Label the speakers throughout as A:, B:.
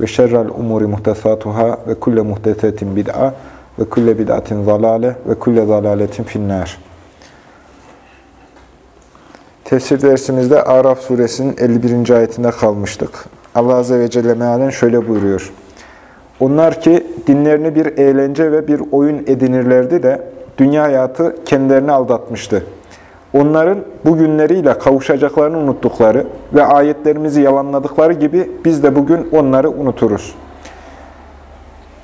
A: ve şerrel umuri muhtesatuhâ ve kulle muhtesetin bid'a ve kulle bid'atin zalale ve kulle zalaletin finnâr. Tefsir dersimizde Araf suresinin 51. ayetinde kalmıştık. Allah Azze ve Celle mealen şöyle buyuruyor. Onlar ki dinlerini bir eğlence ve bir oyun edinirlerdi de dünya hayatı kendilerini aldatmıştı. Onların bu günleriyle kavuşacaklarını unuttukları ve ayetlerimizi yalanladıkları gibi biz de bugün onları unuturuz.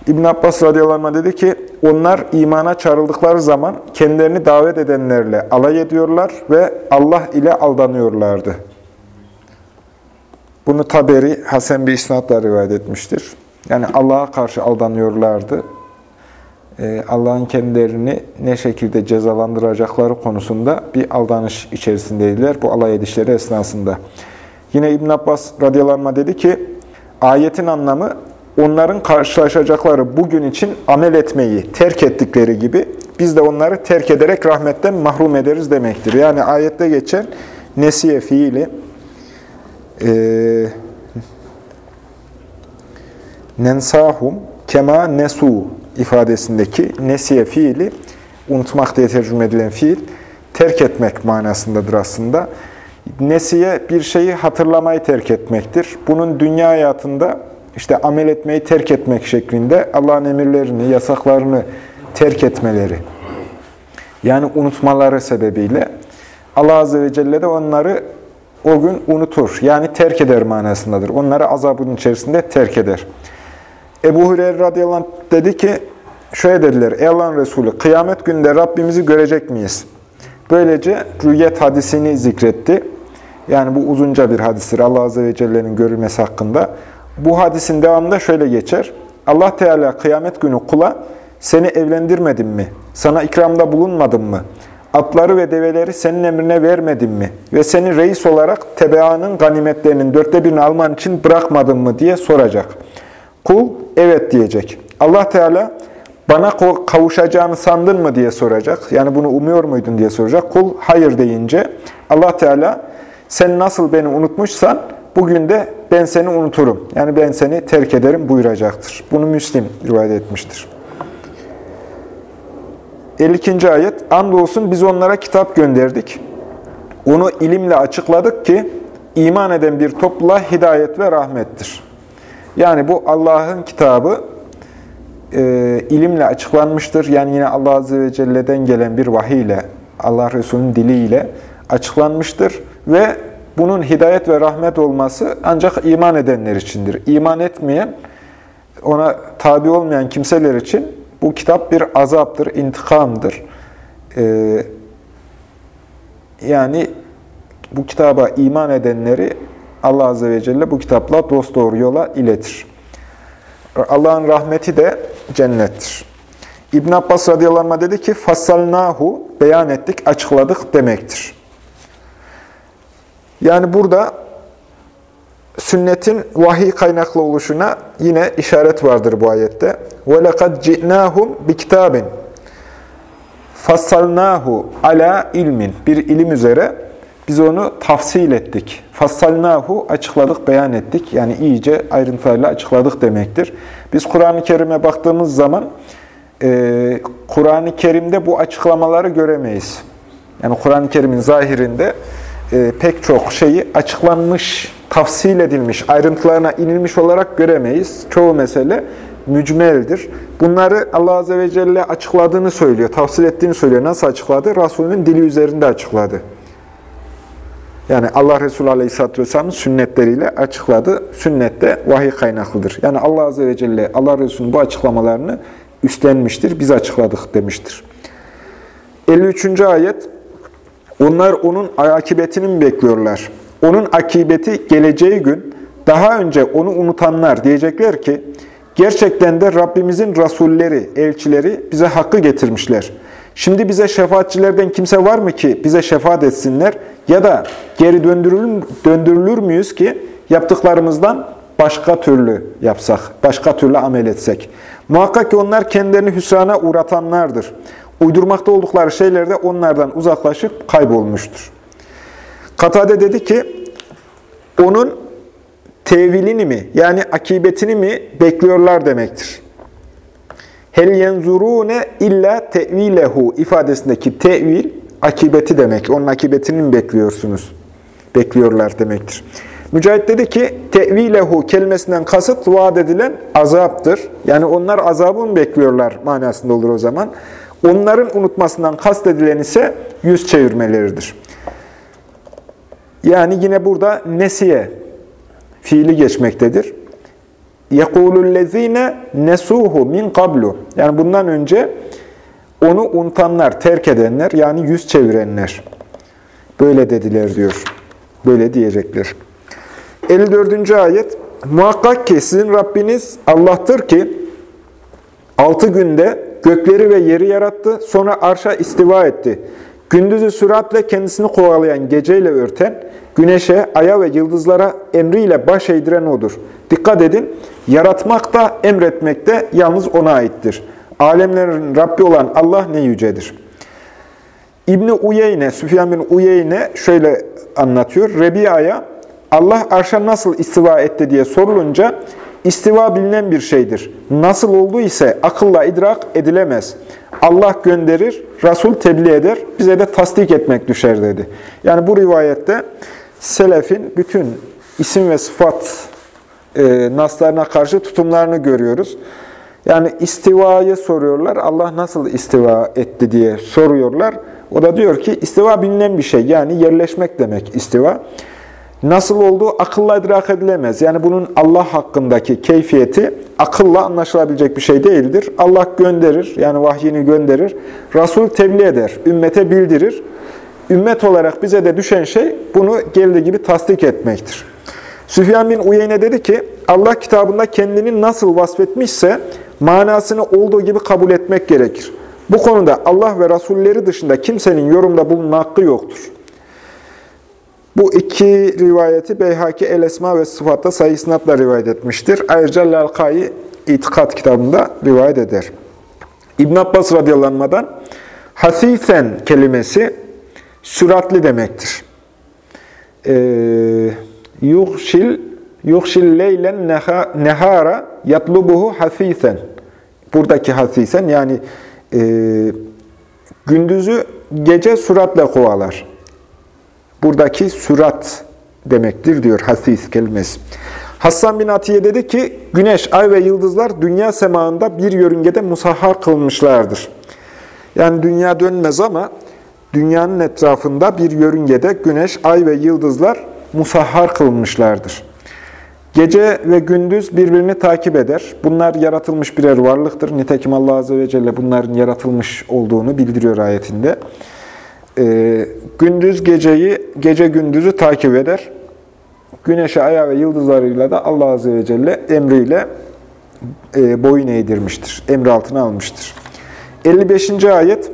A: İbn Abbas radıyallahu dedi ki, onlar imana çağrıldıkları zaman kendilerini davet edenlerle alay ediyorlar ve Allah ile aldanıyorlardı. Bunu Taberi Hasan bir isnatla rivayet etmiştir. Yani Allah'a karşı aldanıyorlardı. Allah'ın kendilerini ne şekilde cezalandıracakları konusunda bir aldanış içerisindeydiler bu alay edişleri esnasında. Yine İbn Abbas radıyallahu dedi ki, ayetin anlamı onların karşılaşacakları bugün için amel etmeyi terk ettikleri gibi biz de onları terk ederek rahmetten mahrum ederiz demektir. Yani ayette geçen nesiye fiili e, nensahum kema nesu ifadesindeki nesiye fiili, unutmak diye tercüme edilen fiil, terk etmek manasındadır aslında. Nesiye bir şeyi hatırlamayı terk etmektir. Bunun dünya hayatında işte amel etmeyi terk etmek şeklinde Allah'ın emirlerini, yasaklarını terk etmeleri, yani unutmaları sebebiyle Allah Azze ve Celle de onları o gün unutur. Yani terk eder manasındadır. Onları azabın içerisinde terk eder. Ebu Hureyre radıyallahu anh dedi ki, şöyle dediler, Ey Allah'ın Resulü, kıyamet günde Rabbimizi görecek miyiz? Böylece rüyet hadisini zikretti. Yani bu uzunca bir hadistir Allah Azze ve Celle'nin görülmesi hakkında. Bu hadisin devamında şöyle geçer. Allah Teala kıyamet günü kula, seni evlendirmedim mi? Sana ikramda bulunmadım mı? Atları ve develeri senin emrine vermedim mi? Ve seni reis olarak tebeanın ganimetlerinin dörtte birini alman için bırakmadım mı diye soracak. Kul evet diyecek. Allah Teala bana kavuşacağını sandın mı diye soracak. Yani bunu umuyor muydun diye soracak. Kul hayır deyince Allah Teala sen nasıl beni unutmuşsan bugün de ben seni unuturum. Yani ben seni terk ederim buyuracaktır. Bunu Müslim rivayet etmiştir. 52. ayet Andolsun biz onlara kitap gönderdik. Onu ilimle açıkladık ki iman eden bir topluluğa hidayet ve rahmettir. Yani bu Allah'ın kitabı e, ilimle açıklanmıştır. Yani yine Allah Azze ve Celle'den gelen bir vahiy ile, Allah Resulü'nün diliyle açıklanmıştır. Ve bunun hidayet ve rahmet olması ancak iman edenler içindir. İman etmeyen, ona tabi olmayan kimseler için bu kitap bir azaptır, intikamdır. E, yani bu kitaba iman edenleri Allah Azze ve Celle bu kitapla dosdoğru yola iletir. Allah'ın rahmeti de cennettir. İbn Abbas radıyallahu anh dedi ki fassalnahu beyan ettik, açıkladık demektir. Yani burada sünnetin vahiy kaynaklı oluşuna yine işaret vardır bu ayette. Ve lekad ci'nahum bi kitabin fassalnahu ala ilmin bir ilim üzere biz onu tafsil ettik. Fassalnahu açıkladık, beyan ettik. Yani iyice ayrıntılarla açıkladık demektir. Biz Kur'an-ı Kerim'e baktığımız zaman e, Kur'an-ı Kerim'de bu açıklamaları göremeyiz. Yani Kur'an-ı Kerim'in zahirinde e, pek çok şeyi açıklanmış, tafsil edilmiş, ayrıntılarına inilmiş olarak göremeyiz. Çoğu mesele mücmeldir. Bunları Allah Azze ve Celle açıkladığını söylüyor, tafsil ettiğini söylüyor. Nasıl açıkladı? Resulünün dili üzerinde açıkladı. Yani Allah Resulü Aleyhisselatü Vesselam'ın sünnetleriyle açıkladı. Sünnette vahiy kaynaklıdır. Yani Allah Azze ve Celle Allah Resulü'nün bu açıklamalarını üstlenmiştir, biz açıkladık demiştir. 53. ayet, onlar onun akıbetini mi bekliyorlar? Onun akibeti geleceği gün daha önce onu unutanlar diyecekler ki, gerçekten de Rabbimizin rasulleri, elçileri bize hakkı getirmişler. Şimdi bize şefaatçilerden kimse var mı ki bize şefaat etsinler ya da geri döndürülür, döndürülür müyüz ki yaptıklarımızdan başka türlü yapsak, başka türlü amel etsek. Muhakkak ki onlar kendilerini hüsrana uğratanlardır. Uydurmakta oldukları şeyler de onlardan uzaklaşıp kaybolmuştur. Katade dedi ki, onun tevilini mi, yani akibetini mi bekliyorlar demektir. Hel yenzurune illa tevilehu ifadesindeki tevil, akibeti demek. Onun akibetini mi bekliyorsunuz? Bekliyorlar demektir. Mücahit dedi ki, tevilehu kelimesinden kasıt vaat edilen azaptır. Yani onlar azabı mı bekliyorlar manasında olur o zaman. Onların unutmasından kastedilen ise yüz çevirmeleridir. Yani yine burada nesiye fiili geçmektedir. يَقُولُ الَّذ۪ينَ nesuhu min qablu. Yani bundan önce onu unutanlar, terk edenler, yani yüz çevirenler. Böyle dediler diyor. Böyle diyecekler. 54. ayet. Muhakkak ki sizin Rabbiniz Allah'tır ki altı günde gökleri ve yeri yarattı, sonra arşa istiva etti. Gündüzü süratle kendisini kovalayan geceyle örten, güneşe, aya ve yıldızlara emriyle baş eğdiren odur. Dikkat edin, yaratmak da emretmek de yalnız ona aittir. Alemlerin Rabbi olan Allah ne yücedir. İbni Uyeyne, Süfyan bin Uyeyne şöyle anlatıyor. Rebia'ya Allah arşa nasıl istiva etti diye sorulunca istiva bilinen bir şeydir. Nasıl olduğu ise akılla idrak edilemez. Allah gönderir, Resul tebliğ eder, bize de tasdik etmek düşer dedi. Yani bu rivayette Selefin bütün isim ve sıfat e, naslarına karşı tutumlarını görüyoruz. Yani istivayı soruyorlar, Allah nasıl istiva etti diye soruyorlar. O da diyor ki istiva bilinen bir şey, yani yerleşmek demek istiva. Nasıl olduğu akılla idrak edilemez. Yani bunun Allah hakkındaki keyfiyeti akılla anlaşılabilecek bir şey değildir. Allah gönderir, yani vahyini gönderir. Resul tebliğ eder, ümmete bildirir. Ümmet olarak bize de düşen şey bunu geldiği gibi tasdik etmektir. Süfyan bin Uyeyne dedi ki, Allah kitabında kendini nasıl vasfetmişse manasını olduğu gibi kabul etmek gerekir. Bu konuda Allah ve Rasulleri dışında kimsenin yorumda bulunma hakkı yoktur. Bu iki rivayeti Beyhaki El-Esma ve Sıfat'ta sayı sınatla rivayet etmiştir. Ayrıca Lalkai İtikat kitabında rivayet eder. İbn Abbas radıyallahu hasifen kelimesi süratli demektir. Ee, yuhşil yuhşil leylen nehara yatlubuhu hasisen. Buradaki hasisen yani e, gündüzü gece süratle kovalar. Buradaki sürat demektir diyor hasis kelimesi. Hassan bin Atiye dedi ki, güneş, ay ve yıldızlar dünya semağında bir yörüngede musahhar kılmışlardır. Yani dünya dönmez ama dünyanın etrafında bir yörüngede güneş, ay ve yıldızlar musahhar kılmışlardır. Gece ve gündüz birbirini takip eder. Bunlar yaratılmış birer varlıktır. Nitekim Allah Azze ve Celle bunların yaratılmış olduğunu bildiriyor ayetinde. Ee, gündüz geceyi, gece gündüzü takip eder. Güneşe, aya ve yıldızlarıyla da Allah Azze ve Celle emriyle e, boyun eğdirmiştir. Emri altına almıştır. 55. ayet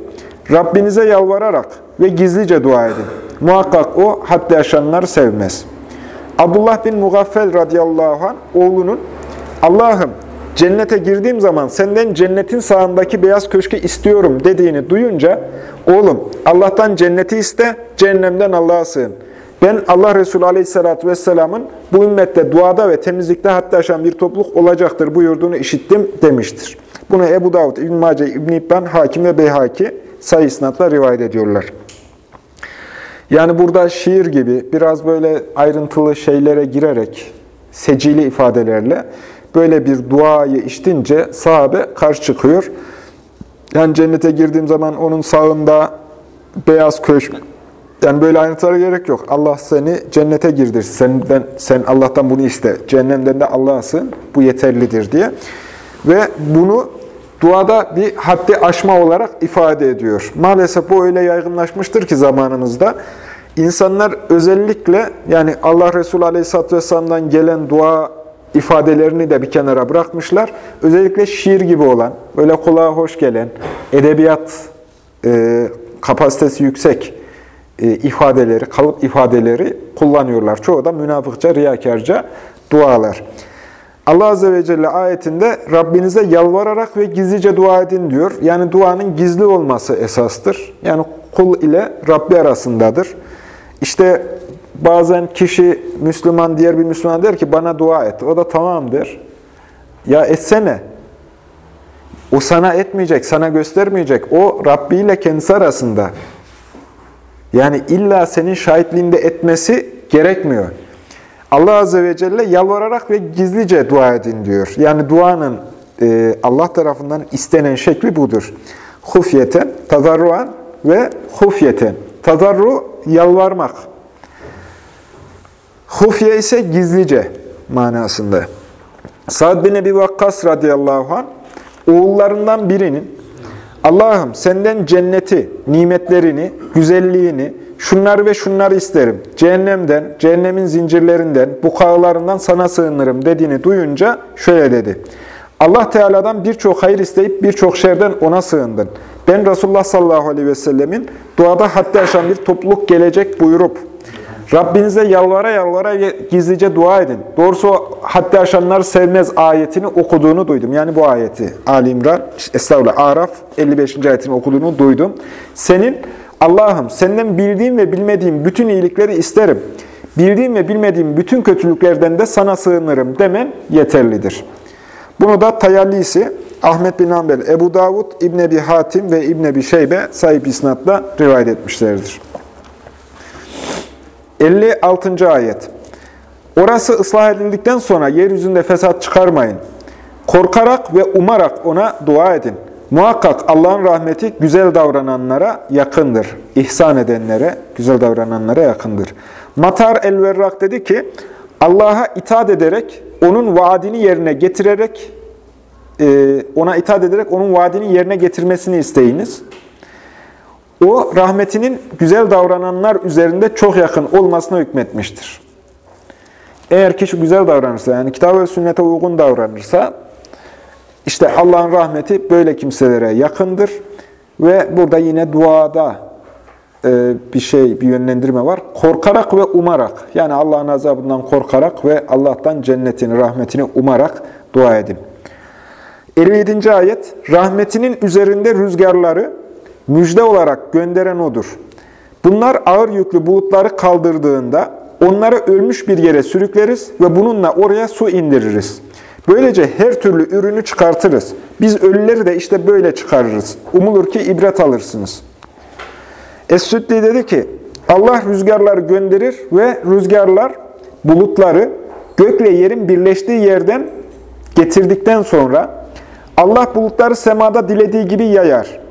A: Rabbinize yalvararak ve gizlice dua edin. Muhakkak o haddi aşanları sevmez. Abdullah bin Mugaffel radıyallahu anh oğlunun Allah'ım cennete girdiğim zaman senden cennetin sağındaki beyaz köşkü istiyorum dediğini duyunca oğlum Allah'tan cenneti iste, cehennemden Allah'a sığın. Ben Allah Resulü Aleyhisselatü Vesselam'ın bu ümmette duada ve temizlikte hatta aşan bir topluluk olacaktır buyurduğunu işittim demiştir. Bunu Ebu Davud, İbn-i Mace, İbn-i İbban, Hakim ve Beyhaki sayı isnatla rivayet ediyorlar. Yani burada şiir gibi biraz böyle ayrıntılı şeylere girerek, secili ifadelerle böyle bir duayı iştince sahabe karşı çıkıyor. Yani cennete girdiğim zaman onun sağında beyaz köşk, yani böyle ayrıntılara gerek yok. Allah seni cennete girdir. Senden, sen Allah'tan bunu iste. Cehennemden de Allah'sın. Bu yeterlidir diye. Ve bunu duada bir haddi aşma olarak ifade ediyor. Maalesef bu öyle yaygınlaşmıştır ki zamanımızda. İnsanlar özellikle yani Allah Resulü Aleyhisselatü Vesselam'dan gelen dua ifadelerini de bir kenara bırakmışlar. Özellikle şiir gibi olan, böyle kulağa hoş gelen, edebiyat e, kapasitesi yüksek e, ifadeleri, kalıp ifadeleri kullanıyorlar. Çoğu da münafıkça, riyakarca dualar. Allah Azze ve Celle ayetinde Rabbinize yalvararak ve gizlice dua edin diyor. Yani duanın gizli olması esastır. Yani kul ile Rabbi arasındadır. İşte bazen kişi Müslüman, diğer bir Müslüman der ki bana dua et. O da tamam der. Ya etsene. O sana etmeyecek, sana göstermeyecek. O Rabbi ile kendisi arasında. Yani illa senin şahitliğinde etmesi gerekmiyor. Allah Azze ve Celle yalvararak ve gizlice dua edin diyor. Yani duanın e, Allah tarafından istenen şekli budur. Hufyeten, tazarruan ve hufyeten. Tazarru yalvarmak. Hufye ise gizlice manasında. Sa'd bin Ebi Vakkas radıyallahu anh, oğullarından birinin Allah'ım senden cenneti, nimetlerini, güzelliğini, şunları ve şunları isterim. Cehennemden, cehennemin zincirlerinden, bukağılarından sana sığınırım dediğini duyunca şöyle dedi. Allah Teala'dan birçok hayır isteyip birçok şerden ona sığındın. Ben Resulullah sallallahu aleyhi ve sellemin duada haddi aşan bir topluluk gelecek buyurup Rabbinize yalvara yalvara gizlice dua edin. Doğrusu o haddi aşanları sevmez ayetini okuduğunu duydum. Yani bu ayeti Ali İmran, Estağfurullah, Araf 55. ayetini okuduğunu duydum. Senin Allah'ım senden bildiğim ve bilmediğim bütün iyilikleri isterim. Bildiğim ve bilmediğim bütün kötülüklerden de sana sığınırım demen yeterlidir. Bunu da Tayallisi, Ahmet bin Hanbel, Ebu Davud, İbn Ebi Hatim ve İbn Ebi Şeybe sahip isnatla rivayet etmişlerdir. 56. ayet. Orası ıslah edildikten sonra yeryüzünde fesat çıkarmayın. Korkarak ve umarak ona dua edin. Muhakkak Allah'ın rahmeti güzel davrananlara yakındır. İhsan edenlere, güzel davrananlara yakındır. Matar el-Verrak dedi ki, Allah'a itaat ederek, onun vaadini yerine getirerek, e, ona itaat ederek onun vaadini yerine getirmesini isteyiniz. O rahmetinin güzel davrananlar üzerinde çok yakın olmasına hükmetmiştir. Eğer kişi güzel davranırsa, yani kitap ve sünnete uygun davranırsa, işte Allah'ın rahmeti böyle kimselere yakındır. Ve burada yine duada e, bir şey, bir yönlendirme var. Korkarak ve umarak, yani Allah'ın azabından korkarak ve Allah'tan cennetini, rahmetini umarak dua edin. 57. ayet, rahmetinin üzerinde rüzgarları müjde olarak gönderen O'dur. Bunlar ağır yüklü bulutları kaldırdığında onları ölmüş bir yere sürükleriz ve bununla oraya su indiririz. Böylece her türlü ürünü çıkartırız. Biz ölüleri de işte böyle çıkarırız. Umulur ki ibret alırsınız. Es-Süddi dedi ki, Allah rüzgarları gönderir ve rüzgarlar bulutları gökle yerin birleştiği yerden getirdikten sonra Allah bulutları semada dilediği gibi yayar.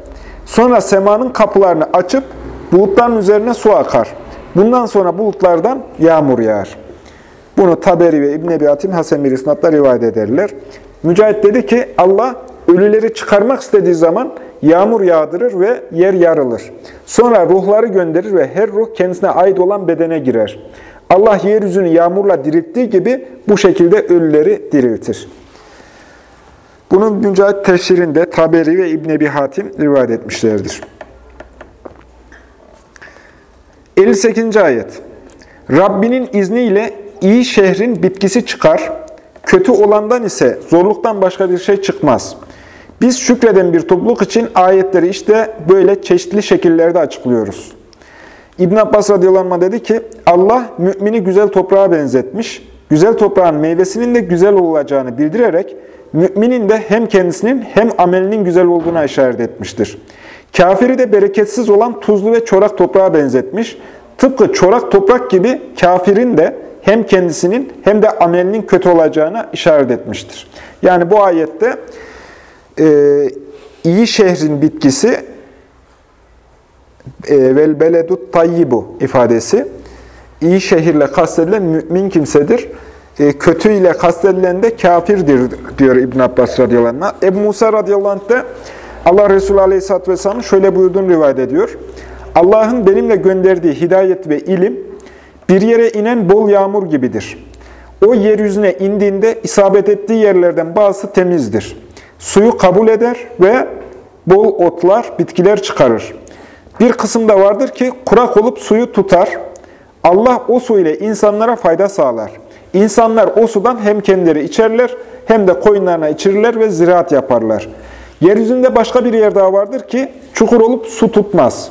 A: Sonra semanın kapılarını açıp bulutların üzerine su akar. Bundan sonra bulutlardan yağmur yağar. Bunu Taberi ve İbn Ebi Hatim Hasan bir rivayet ederler. Mücahit dedi ki Allah ölüleri çıkarmak istediği zaman yağmur yağdırır ve yer yarılır. Sonra ruhları gönderir ve her ruh kendisine ait olan bedene girer. Allah yeryüzünü yağmurla dirilttiği gibi bu şekilde ölüleri diriltir. Bunun Mücahit tefsirinde Taberi ve İbn Ebi Hatim rivayet etmişlerdir. 58. ayet. Rabbinin izniyle iyi şehrin bitkisi çıkar, kötü olandan ise zorluktan başka bir şey çıkmaz. Biz şükreden bir topluluk için ayetleri işte böyle çeşitli şekillerde açıklıyoruz. İbn Abbas radıyallahu anh dedi ki, Allah mümini güzel toprağa benzetmiş, güzel toprağın meyvesinin de güzel olacağını bildirerek, müminin de hem kendisinin hem amelinin güzel olduğuna işaret etmiştir. Kafiri de bereketsiz olan tuzlu ve çorak toprağa benzetmiş. Tıpkı çorak toprak gibi kafirin de hem kendisinin hem de amelinin kötü olacağına işaret etmiştir. Yani bu ayette e, iyi şehrin bitkisi e, vel beledut tayyibu ifadesi iyi şehirle kastedilen mümin kimsedir. E, kötü ile kastedilen de kafirdir diyor İbn Abbas radıyallahu anh. Ebu Musa radıyallahu anh de Allah Resulü aleyhisselatü vesselamın şöyle buyurduğunu rivayet ediyor. Allah'ın benimle gönderdiği hidayet ve ilim bir yere inen bol yağmur gibidir. O yeryüzüne indiğinde isabet ettiği yerlerden bazısı temizdir. Suyu kabul eder ve bol otlar, bitkiler çıkarır. Bir kısım da vardır ki kurak olup suyu tutar. Allah o su ile insanlara fayda sağlar. İnsanlar o sudan hem kendileri içerler hem de koyunlarına içirirler ve ziraat yaparlar. Yeryüzünde başka bir yer daha vardır ki çukur olup su tutmaz.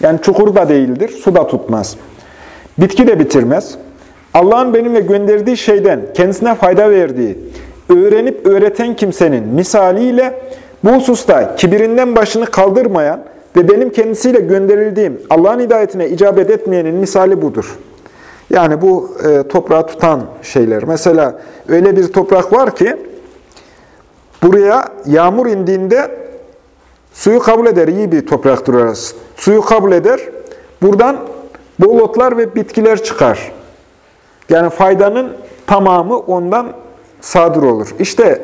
A: Yani çukur da değildir, su da tutmaz. Bitki de bitirmez. Allah'ın benimle gönderdiği şeyden kendisine fayda verdiği, öğrenip öğreten kimsenin misaliyle bu hususta kibirinden başını kaldırmayan ve benim kendisiyle gönderildiğim Allah'ın hidayetine icabet etmeyenin misali budur. Yani bu e, toprağı tutan şeyler. Mesela öyle bir toprak var ki buraya yağmur indiğinde suyu kabul eder. İyi bir topraktır orası. Suyu kabul eder. Buradan bol otlar ve bitkiler çıkar. Yani faydanın tamamı ondan sadır olur. İşte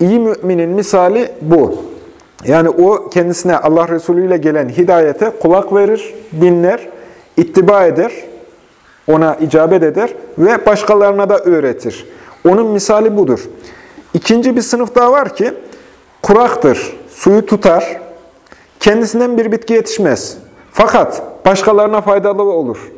A: iyi müminin misali bu. Yani o kendisine Allah Resulü ile gelen hidayete kulak verir, dinler, ittiba eder, ona icabet eder ve başkalarına da öğretir. Onun misali budur. İkinci bir sınıf daha var ki, kuraktır, suyu tutar, kendisinden bir bitki yetişmez. Fakat başkalarına faydalı olur.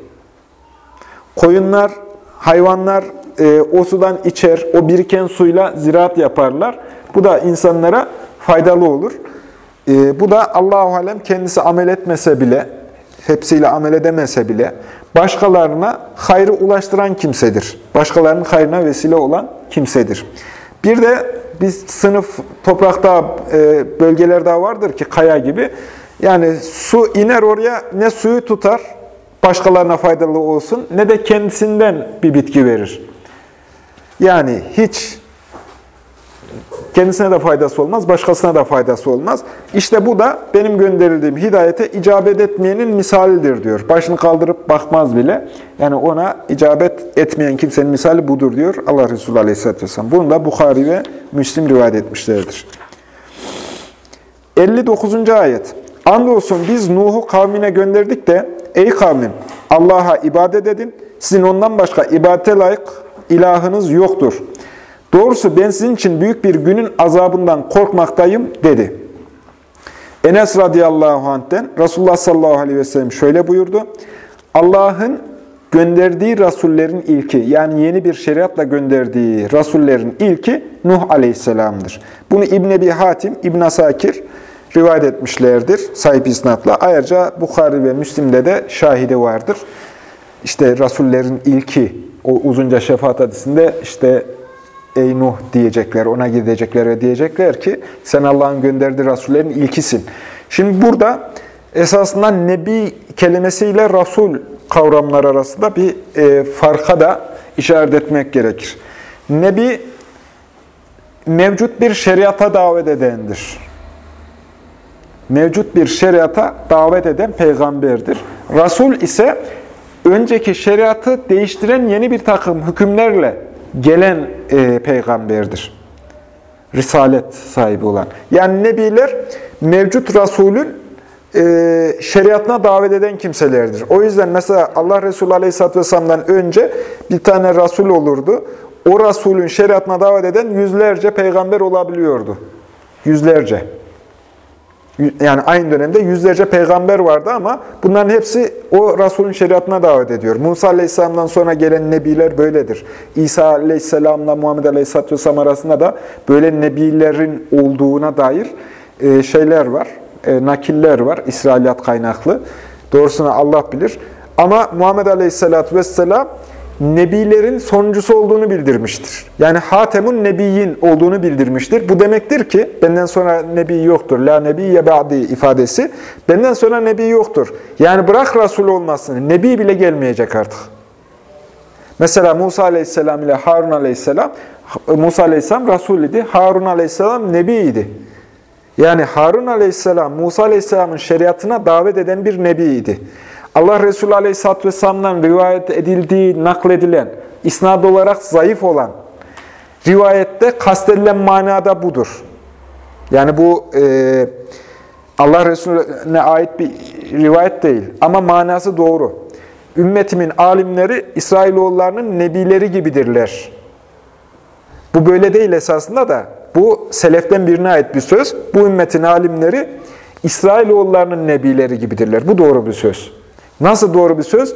A: Koyunlar, hayvanlar e, o sudan içer, o biriken suyla ziraat yaparlar. Bu da insanlara faydalı olur. E, bu da Allahu alem kendisi amel etmese bile, hepsiyle amel edemese bile başkalarına hayrı ulaştıran kimsedir. Başkalarının hayrına vesile olan kimsedir. Bir de bir sınıf toprakta e, bölgeler daha vardır ki kaya gibi. Yani su iner oraya ne suyu tutar başkalarına faydalı olsun ne de kendisinden bir bitki verir. Yani hiç kendisine de faydası olmaz, başkasına da faydası olmaz. İşte bu da benim gönderildiğim hidayete icabet etmeyenin misalidir diyor. Başını kaldırıp bakmaz bile. Yani ona icabet etmeyen kimsenin misali budur diyor Allah Resulü Aleyhisselatü Vesselam. Bunu da Bukhari ve Müslim rivayet etmişlerdir. 59. ayet. Andolsun biz Nuh'u kavmine gönderdik de, ey kavmim Allah'a ibadet edin, sizin ondan başka ibadete layık ilahınız yoktur. Doğrusu ben sizin için büyük bir günün azabından korkmaktayım dedi. Enes radıyallahu anh'ten Resulullah sallallahu aleyhi ve sellem şöyle buyurdu. Allah'ın gönderdiği rasullerin ilki, yani yeni bir şeriatla gönderdiği rasullerin ilki Nuh aleyhisselamdır. Bunu İbn Ebi Hatim, İbn Asakir rivayet etmişlerdir sahip isnatla. Ayrıca Bukhari ve Müslim'de de şahide vardır. İşte rasullerin ilki, o uzunca şefaat hadisinde işte ey Nuh diyecekler, ona gidecekler ve diyecekler ki sen Allah'ın gönderdiği rasullerin ilkisin. Şimdi burada esasında nebi kelimesiyle rasul kavramlar arasında bir e, farka da işaret etmek gerekir. Nebi mevcut bir şeriata davet edendir. Mevcut bir şeriata davet eden peygamberdir. Rasul ise önceki şeriatı değiştiren yeni bir takım hükümlerle gelen e, peygamberdir. Risalet sahibi olan. Yani nebiler mevcut Resulün e, şeriatına davet eden kimselerdir. O yüzden mesela Allah Resulü Aleyhisselatü Vesselam'dan önce bir tane Resul olurdu. O Resulün şeriatına davet eden yüzlerce peygamber olabiliyordu. Yüzlerce. Yani aynı dönemde yüzlerce peygamber vardı ama bunların hepsi o Resulün şeriatına davet ediyor. Musa Aleyhisselam'dan sonra gelen nebiler böyledir. İsa Aleyhisselam'la Muhammed Aleyhisselatü Vesselam arasında da böyle nebilerin olduğuna dair e, şeyler var, e, nakiller var, İsrailiyat kaynaklı. Doğrusunu Allah bilir. Ama Muhammed Aleyhisselatü Vesselam nebilerin sonuncusu olduğunu bildirmiştir. Yani Hatemun Nebiyyin olduğunu bildirmiştir. Bu demektir ki benden sonra nebi yoktur. La nebiyye ba'di ifadesi. Benden sonra nebi yoktur. Yani bırak Resul olmasını. Nebi bile gelmeyecek artık. Mesela Musa Aleyhisselam ile Harun Aleyhisselam Musa Aleyhisselam Resul idi. Harun Aleyhisselam Nebiydi. Yani Harun Aleyhisselam Musa Aleyhisselam'ın şeriatına davet eden bir nebiydi. Allah Resulü Aleyhisselatü Vesselam'dan rivayet edildiği, nakledilen, isnad olarak zayıf olan rivayette kastedilen manada budur. Yani bu e, Allah Resulüne ait bir rivayet değil ama manası doğru. Ümmetimin alimleri İsrailoğullarının nebileri gibidirler. Bu böyle değil esasında da. Bu seleften birine ait bir söz. Bu ümmetin alimleri İsrailoğullarının nebileri gibidirler. Bu doğru bir söz. Nasıl doğru bir söz?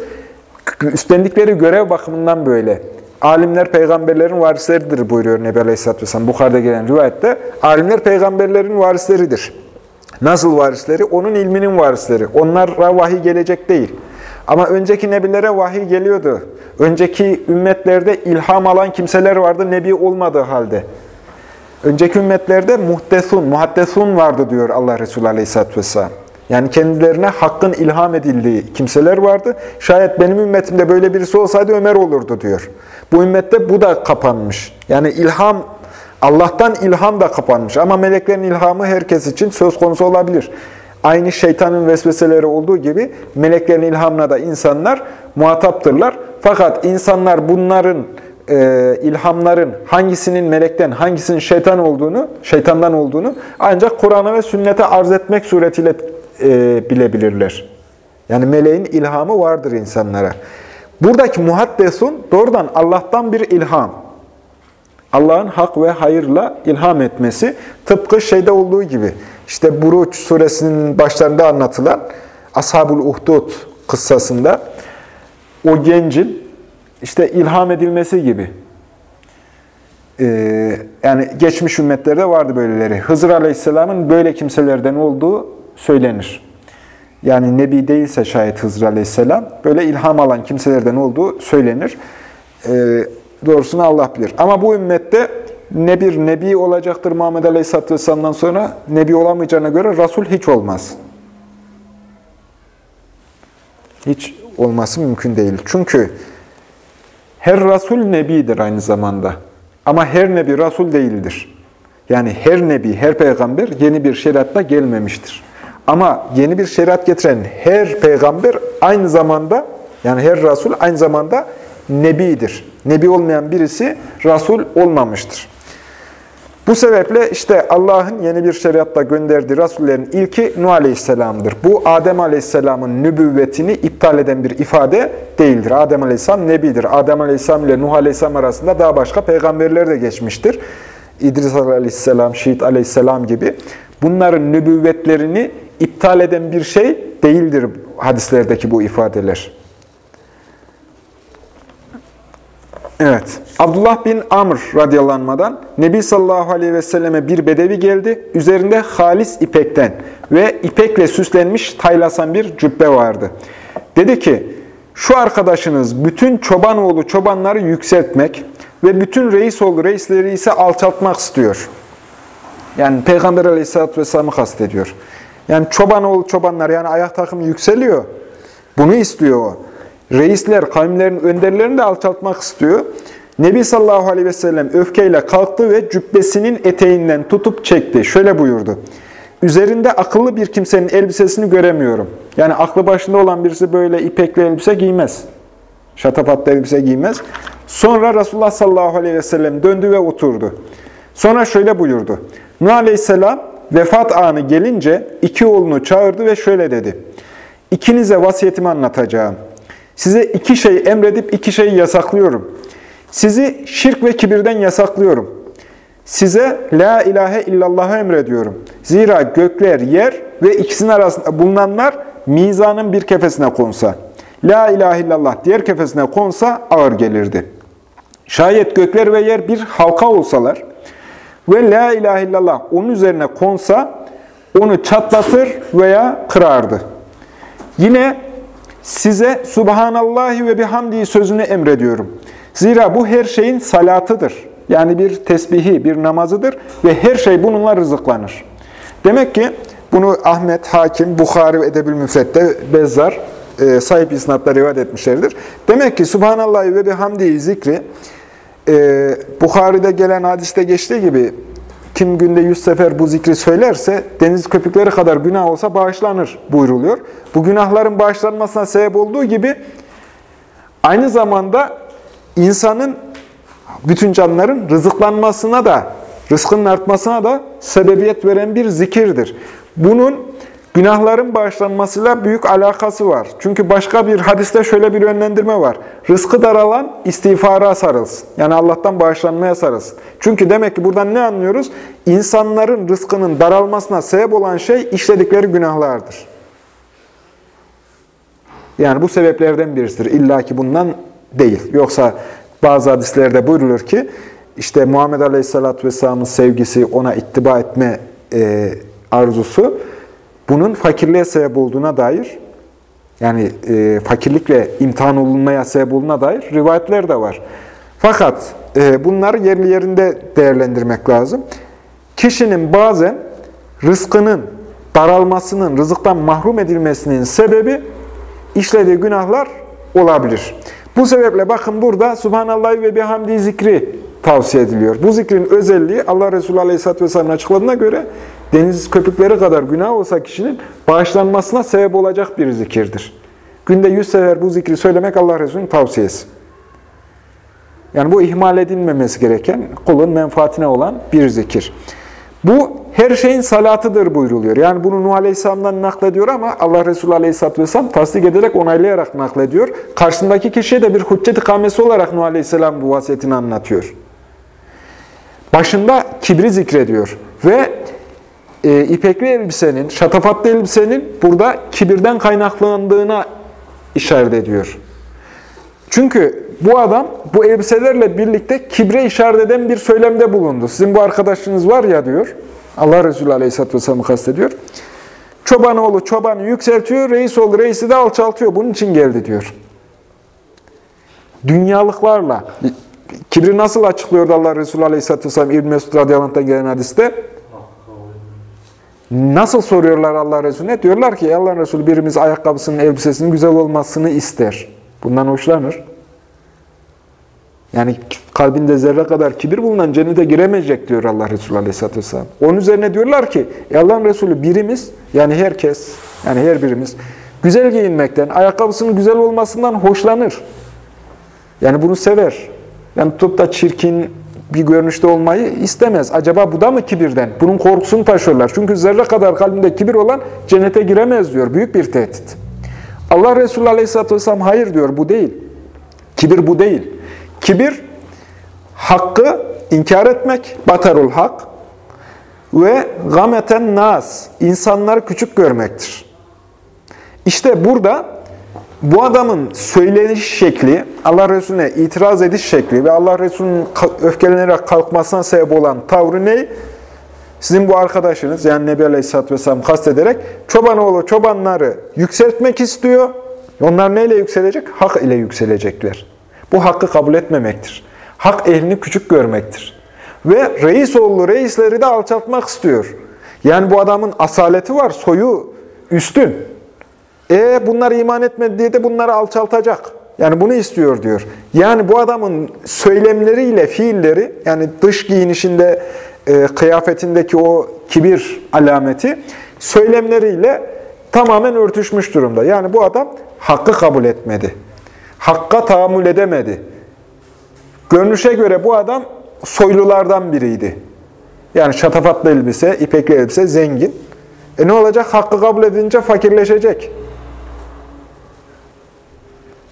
A: Üstlendikleri görev bakımından böyle. Alimler peygamberlerin varisleridir buyuruyor Nebi Aleyhisselatü Vesselam. Bukhari'de gelen rivayette. Alimler peygamberlerin varisleridir. Nasıl varisleri? Onun ilminin varisleri. Onlara vahiy gelecek değil. Ama önceki nebilere vahiy geliyordu. Önceki ümmetlerde ilham alan kimseler vardı nebi olmadığı halde. Önceki ümmetlerde muhtesun, muhaddesun vardı diyor Allah Resulü Aleyhisselatü Vesselam. Yani kendilerine hakkın ilham edildiği kimseler vardı. Şayet benim ümmetimde böyle birisi olsaydı Ömer olurdu diyor. Bu ümmette bu da kapanmış. Yani ilham, Allah'tan ilham da kapanmış. Ama meleklerin ilhamı herkes için söz konusu olabilir. Aynı şeytanın vesveseleri olduğu gibi meleklerin ilhamına da insanlar muhataptırlar. Fakat insanlar bunların e, ilhamların hangisinin melekten, hangisinin şeytan olduğunu, şeytandan olduğunu ancak Kur'an'a ve sünnete arz etmek suretiyle e, bilebilirler. Yani meleğin ilhamı vardır insanlara. Buradaki muhaddesun doğrudan Allah'tan bir ilham. Allah'ın hak ve hayırla ilham etmesi tıpkı şeyde olduğu gibi. İşte Buruç suresinin başlarında anlatılan Ashab-ül Uhdud kıssasında o gencin işte ilham edilmesi gibi. Ee, yani geçmiş ümmetlerde vardı böyleleri. Hızır Aleyhisselam'ın böyle kimselerden olduğu söylenir. Yani Nebi değilse şayet Hızır Aleyhisselam, böyle ilham alan kimselerden olduğu söylenir. Ee, doğrusunu Allah bilir. Ama bu ümmette ne bir Nebi olacaktır Muhammed Aleyhisselatü Vesselam'dan sonra, Nebi olamayacağına göre Resul hiç olmaz. Hiç olması mümkün değil. Çünkü her Resul Nebidir aynı zamanda. Ama her Nebi Resul değildir. Yani her Nebi, her peygamber yeni bir şeriatla gelmemiştir. Ama yeni bir şeriat getiren her peygamber aynı zamanda, yani her Resul aynı zamanda Nebidir. Nebi olmayan birisi Resul olmamıştır. Bu sebeple işte Allah'ın yeni bir şeriatla gönderdiği Rasullerin ilki Nuh Aleyhisselam'dır. Bu Adem Aleyhisselam'ın nübüvvetini iptal eden bir ifade değildir. Adem Aleyhisselam Nebidir. Adem Aleyhisselam ile Nuh Aleyhisselam arasında daha başka peygamberler de geçmiştir. İdris Aleyhisselam, Şiit Aleyhisselam gibi. Bunların nübüvvetlerini iptal eden bir şey değildir hadislerdeki bu ifadeler. Evet. Abdullah bin Amr radyalanmadan Nebi sallallahu aleyhi ve selleme bir bedevi geldi. Üzerinde halis ipekten ve ipekle süslenmiş taylasan bir cübbe vardı. Dedi ki, şu arkadaşınız bütün çobanoğlu çobanları yükseltmek ve bütün reis oğlu reisleri ise alçaltmak istiyor. Yani Peygamber aleyhissalatü vesselam'ı kastediyor. Yani çobanoğlu çobanlar yani ayak takımı yükseliyor. Bunu istiyor o. Reisler, kavimlerin önderlerini de alçaltmak istiyor. Nebi sallallahu aleyhi ve sellem öfkeyle kalktı ve cübbesinin eteğinden tutup çekti. Şöyle buyurdu. Üzerinde akıllı bir kimsenin elbisesini göremiyorum. Yani aklı başında olan birisi böyle ipekli elbise giymez. Şatafatlı elbise giymez. Sonra Resulullah sallallahu aleyhi ve sellem döndü ve oturdu. Sonra şöyle buyurdu. Nuh aleyhisselam vefat anı gelince iki oğlunu çağırdı ve şöyle dedi. İkinize vasiyetimi anlatacağım. Size iki şey emredip iki şey yasaklıyorum. Sizi şirk ve kibirden yasaklıyorum. Size la ilahe illallah'ı emrediyorum. Zira gökler, yer ve ikisinin arasında bulunanlar mizanın bir kefesine konsa. La ilahe illallah diğer kefesine konsa ağır gelirdi. Şayet gökler ve yer bir halka olsalar ve la ilahe illallah onun üzerine konsa onu çatlatır veya kırardı. Yine size Subhanallahi ve bihamdihi sözünü emrediyorum. Zira bu her şeyin salatıdır. Yani bir tesbihi, bir namazıdır ve her şey bununla rızıklanır. Demek ki bunu Ahmet, Hakim, Bukhari ve Edebül Müfret'te Bezzar e, sahip isnatla rivayet etmişlerdir. Demek ki Subhanallahi ve bihamdihi zikri e, Bukhari'de gelen hadiste geçtiği gibi kim günde yüz sefer bu zikri söylerse deniz köpükleri kadar günah olsa bağışlanır buyruluyor. Bu günahların bağışlanmasına sebep olduğu gibi aynı zamanda insanın, bütün canlıların rızıklanmasına da, rızkının artmasına da sebebiyet veren bir zikirdir. Bunun Günahların bağışlanmasıyla büyük alakası var. Çünkü başka bir hadiste şöyle bir yönlendirme var. Rızkı daralan istiğfara sarılsın. Yani Allah'tan bağışlanmaya sarılsın. Çünkü demek ki buradan ne anlıyoruz? İnsanların rızkının daralmasına sebep olan şey işledikleri günahlardır. Yani bu sebeplerden birisidir. İlla ki bundan değil. Yoksa bazı hadislerde buyrulur ki, işte Muhammed Aleyhisselatü Vesselam'ın sevgisi, ona ittiba etme e, arzusu, bunun fakirliğe sebep olduğuna dair, yani e, fakirlikle imtihan olunmaya sebep olduğuna dair rivayetler de var. Fakat e, bunları yerli yerinde değerlendirmek lazım. Kişinin bazen rızkının daralmasının, rızıktan mahrum edilmesinin sebebi işlediği günahlar olabilir. Bu sebeple bakın burada Subhanallah ve bihamdi zikri tavsiye ediliyor. Bu zikrin özelliği Allah Resulü Aleyhisselatü Vesselam'ın açıkladığına göre deniz köpükleri kadar günah olsa kişinin bağışlanmasına sebep olacak bir zikirdir. Günde yüz sefer bu zikri söylemek Allah Resulü'nün tavsiyesi. Yani bu ihmal edilmemesi gereken, kulun menfaatine olan bir zikir. Bu her şeyin salatıdır buyruluyor. Yani bunu Nuh Aleyhisselam'dan naklediyor ama Allah Resulü Aleyhisselatü Vesselam tasdik ederek, onaylayarak naklediyor. Karşısındaki kişiye de bir hüccet ikamesi olarak Nuh Aleyhisselam bu vasiyetini anlatıyor. Başında kibri zikrediyor ve e, ipekli elbisenin, şatafatlı elbisenin burada kibirden kaynaklandığına işaret ediyor. Çünkü bu adam bu elbiselerle birlikte kibre işaret eden bir söylemde bulundu. Sizin bu arkadaşınız var ya diyor. Allah Resulü Aleyhisselatü Vesselam'ı kastediyor. Çobanoğlu çobanı yükseltiyor, reis oğlu reisi de alçaltıyor. Bunun için geldi diyor. Dünyalıklarla, kibri nasıl açıklıyordu Allah Resulü Aleyhisselatü Vesselam İbn Mesud radıyallahu gelen hadiste? Nasıl soruyorlar Allah Resulüne? Diyorlar ki Allah Resulü birimiz ayakkabısının, elbisesinin güzel olmasını ister. Bundan hoşlanır. Yani kalbinde zerre kadar kibir bulunan cennete giremeyecek diyor Allah Resulü Aleyhisselatü Vesselam. Onun üzerine diyorlar ki Allah'ın Resulü birimiz, yani herkes, yani her birimiz güzel giyinmekten, ayakkabısının güzel olmasından hoşlanır. Yani bunu sever. Yani tutup da çirkin bir görünüşte olmayı istemez. Acaba bu da mı kibirden? Bunun korkusunu taşıyorlar. Çünkü zerre kadar kalbinde kibir olan cennete giremez diyor. Büyük bir tehdit. Allah Resulü Aleyhisselatü Vesselam hayır diyor. Bu değil. Kibir bu değil. Kibir, hakkı inkar etmek, batarul hak ve gameten nas, insanları küçük görmektir. İşte burada bu adamın söyleniş şekli, Allah Resulüne itiraz ediş şekli ve Allah Resulü'nün öfkelenerek kalkmasına sebep olan tavrı ne? Sizin bu arkadaşınız, yani Nebi Aleyhisselatü Vesselam kastederek, çobanoğlu çobanları yükseltmek istiyor. Onlar neyle yükselecek? Hak ile yükselecekler. Bu hakkı kabul etmemektir. Hak ehlini küçük görmektir. Ve reis oğlu reisleri de alçaltmak istiyor. Yani bu adamın asaleti var, soyu üstün. E bunlar iman etmedi diye de bunları alçaltacak. Yani bunu istiyor diyor. Yani bu adamın söylemleriyle fiilleri, yani dış giyinişinde, e, kıyafetindeki o kibir alameti, söylemleriyle tamamen örtüşmüş durumda. Yani bu adam hakkı kabul etmedi. Hakka tahammül edemedi. Görünüşe göre bu adam soylulardan biriydi. Yani şatafatlı elbise, ipekli elbise, zengin. E ne olacak? Hakkı kabul edince fakirleşecek.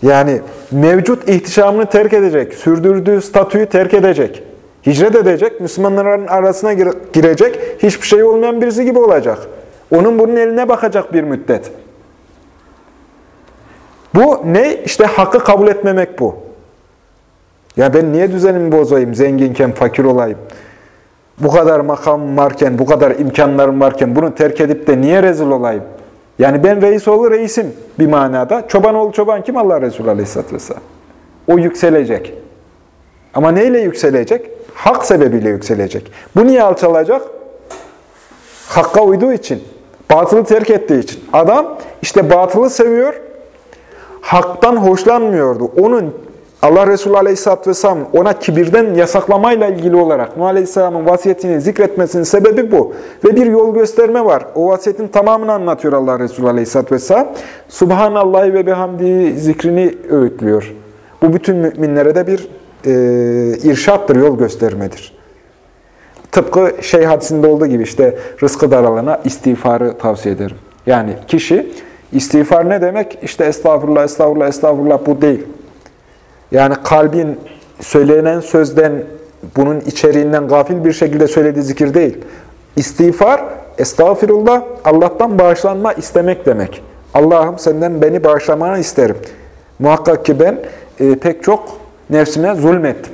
A: Yani mevcut ihtişamını terk edecek, sürdürdüğü statüyü terk edecek. Hicret edecek, Müslümanların arasına girecek, hiçbir şey olmayan birisi gibi olacak. Onun bunun eline bakacak bir müddet. Bu ne? İşte hakkı kabul etmemek bu. Ya ben niye düzenimi bozayım, zenginken fakir olayım? Bu kadar makam varken, bu kadar imkanlarım varken bunu terk edip de niye rezil olayım? Yani ben reis oğlu reisim bir manada. Çoban oğlu çoban kim? Allah Resulü Aleyhisselatü Vesselam. O yükselecek. Ama neyle yükselecek? Hak sebebiyle yükselecek. Bu niye alçalacak? Hakka uyduğu için. Batılı terk ettiği için. Adam işte batılı seviyor, haktan hoşlanmıyordu. Onun Allah Resulü Aleyhisselatü Vesselam ona kibirden yasaklamayla ilgili olarak Nuh Aleyhisselam'ın vasiyetini zikretmesinin sebebi bu. Ve bir yol gösterme var. O vasiyetin tamamını anlatıyor Allah Resulü Aleyhisselatü Vesselam. Subhanallah ve bihamdi zikrini öğütlüyor. Bu bütün müminlere de bir e, irşattır, yol göstermedir. Tıpkı şey hadisinde olduğu gibi işte rızkı daralana istiğfarı tavsiye ederim. Yani kişi istiğfar ne demek? İşte estağfurullah, estağfurullah, estağfurullah bu değil. Yani kalbin söylenen sözden, bunun içeriğinden gafil bir şekilde söylediği zikir değil. İstiğfar, estağfirullah, Allah'tan bağışlanma istemek demek. Allah'ım senden beni bağışlamanı isterim. Muhakkak ki ben e, pek çok nefsime zulmettim.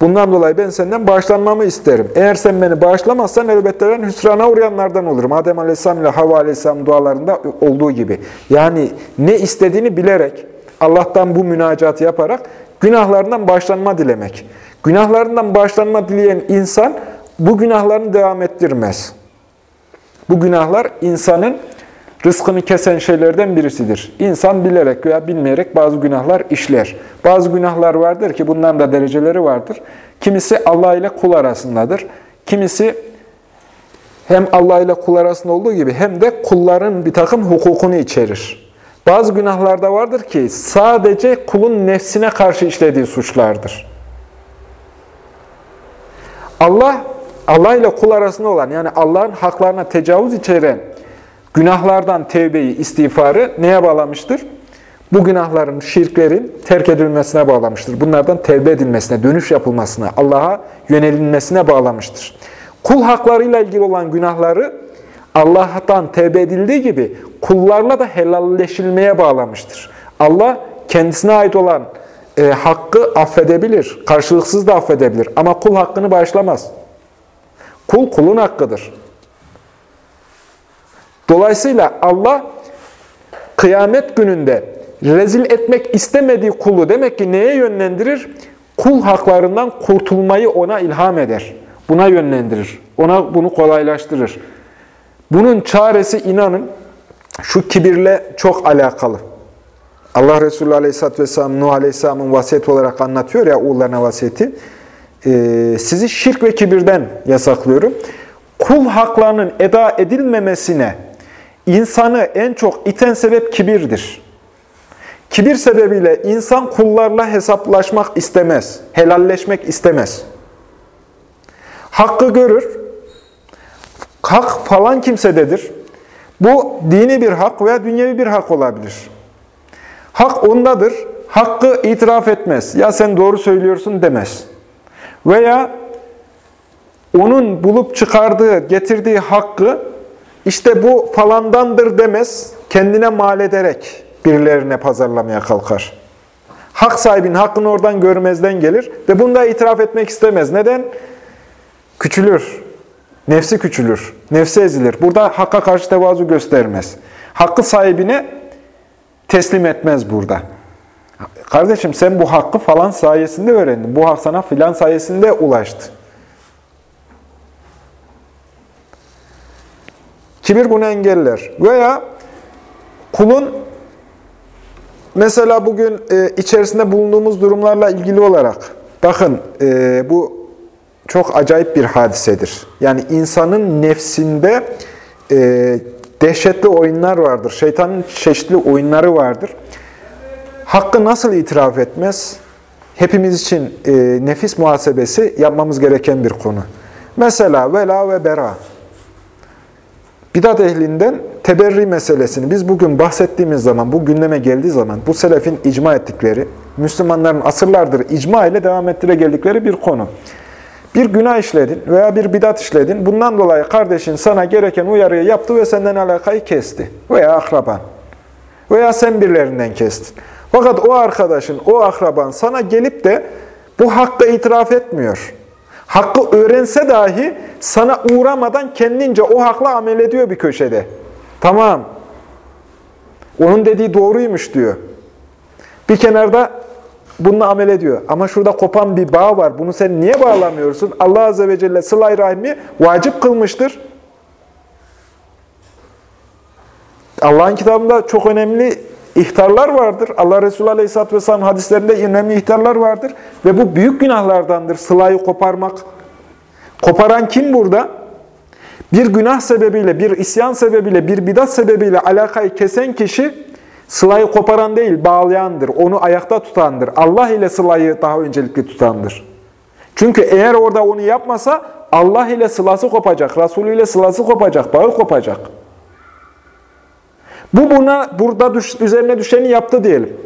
A: Bundan dolayı ben senden bağışlanmamı isterim. Eğer sen beni bağışlamazsan elbette ben hüsrana uğrayanlardan olurum. Adem Aleyhisselam ile Havva Aleyhisselam dualarında olduğu gibi. Yani ne istediğini bilerek, Allah'tan bu münacatı yaparak günahlarından bağışlanma dilemek. Günahlarından bağışlanma dileyen insan bu günahlarını devam ettirmez. Bu günahlar insanın rızkını kesen şeylerden birisidir. İnsan bilerek veya bilmeyerek bazı günahlar işler. Bazı günahlar vardır ki bunların da dereceleri vardır. Kimisi Allah ile kul arasındadır. Kimisi hem Allah ile kul arasında olduğu gibi hem de kulların bir takım hukukunu içerir. Bazı günahlarda vardır ki sadece kulun nefsine karşı işlediği suçlardır. Allah, Allah ile kul arasında olan yani Allah'ın haklarına tecavüz içeren günahlardan tevbeyi, istiğfarı neye bağlamıştır? Bu günahların, şirklerin terk edilmesine bağlamıştır. Bunlardan tevbe edilmesine, dönüş yapılmasına, Allah'a yönelinmesine bağlamıştır. Kul haklarıyla ilgili olan günahları Allah'tan tevbe edildiği gibi kullarla da helalleşilmeye bağlamıştır. Allah kendisine ait olan e, hakkı affedebilir, karşılıksız da affedebilir ama kul hakkını bağışlamaz. Kul kulun hakkıdır. Dolayısıyla Allah kıyamet gününde rezil etmek istemediği kulu demek ki neye yönlendirir? Kul haklarından kurtulmayı ona ilham eder. Buna yönlendirir. Ona bunu kolaylaştırır. Bunun çaresi inanın şu kibirle çok alakalı. Allah Resulü Aleyhisselatü Vesselam Nuh Aleyhisselam'ın vasiyet olarak anlatıyor ya oğullarına vasiyeti. Ee, sizi şirk ve kibirden yasaklıyorum. Kul haklarının eda edilmemesine insanı en çok iten sebep kibirdir. Kibir sebebiyle insan kullarla hesaplaşmak istemez, helalleşmek istemez. Hakkı görür, hak falan kimsededir. Bu dini bir hak veya dünyevi bir hak olabilir. Hak ondadır, hakkı itiraf etmez. Ya sen doğru söylüyorsun demez. Veya onun bulup çıkardığı, getirdiği hakkı işte bu falandandır demez, kendine mal ederek birilerine pazarlamaya kalkar. Hak sahibinin hakkını oradan görmezden gelir ve bunu da itiraf etmek istemez. Neden? Küçülür. Nefsi küçülür. Nefsi ezilir. Burada hakka karşı tevazu göstermez. Hakkı sahibine teslim etmez burada. Kardeşim sen bu hakkı falan sayesinde öğrendin. Bu hak sana filan sayesinde ulaştı. Kibir bunu engeller. Veya kulun mesela bugün e, içerisinde bulunduğumuz durumlarla ilgili olarak bakın e, bu çok acayip bir hadisedir. Yani insanın nefsinde e, dehşetli oyunlar vardır. Şeytanın çeşitli oyunları vardır. Hakkı nasıl itiraf etmez? Hepimiz için e, nefis muhasebesi yapmamız gereken bir konu. Mesela vela ve bera. Bidat ehlinden teberri meselesini biz bugün bahsettiğimiz zaman, bu gündeme geldiği zaman, bu selefin icma ettikleri, Müslümanların asırlardır icma ile devam ettire geldikleri bir konu. Bir günah işledin veya bir bidat işledin. Bundan dolayı kardeşin sana gereken uyarıyı yaptı ve senden alakayı kesti. Veya akraban. Veya sen birilerinden kestin. Fakat o arkadaşın, o akraban sana gelip de bu hakkı itiraf etmiyor. Hakkı öğrense dahi sana uğramadan kendince o hakla amel ediyor bir köşede. Tamam. Onun dediği doğruymuş diyor. Bir kenarda bununla amel ediyor. Ama şurada kopan bir bağ var. Bunu sen niye bağlamıyorsun? Allah Azze ve Celle sıla rahmi vacip kılmıştır. Allah'ın kitabında çok önemli ihtarlar vardır. Allah Resulü Aleyhisselatü Vesselam hadislerinde önemli ihtarlar vardır. Ve bu büyük günahlardandır. Sılayı koparmak. Koparan kim burada? Bir günah sebebiyle, bir isyan sebebiyle, bir bidat sebebiyle alakayı kesen kişi sılayı koparan değil, bağlayandır. Onu ayakta tutandır. Allah ile sılayı daha öncelikli tutandır. Çünkü eğer orada onu yapmasa Allah ile sılası kopacak, Resulü ile sılası kopacak, bağı kopacak. Bu buna burada düş, üzerine düşeni yaptı diyelim.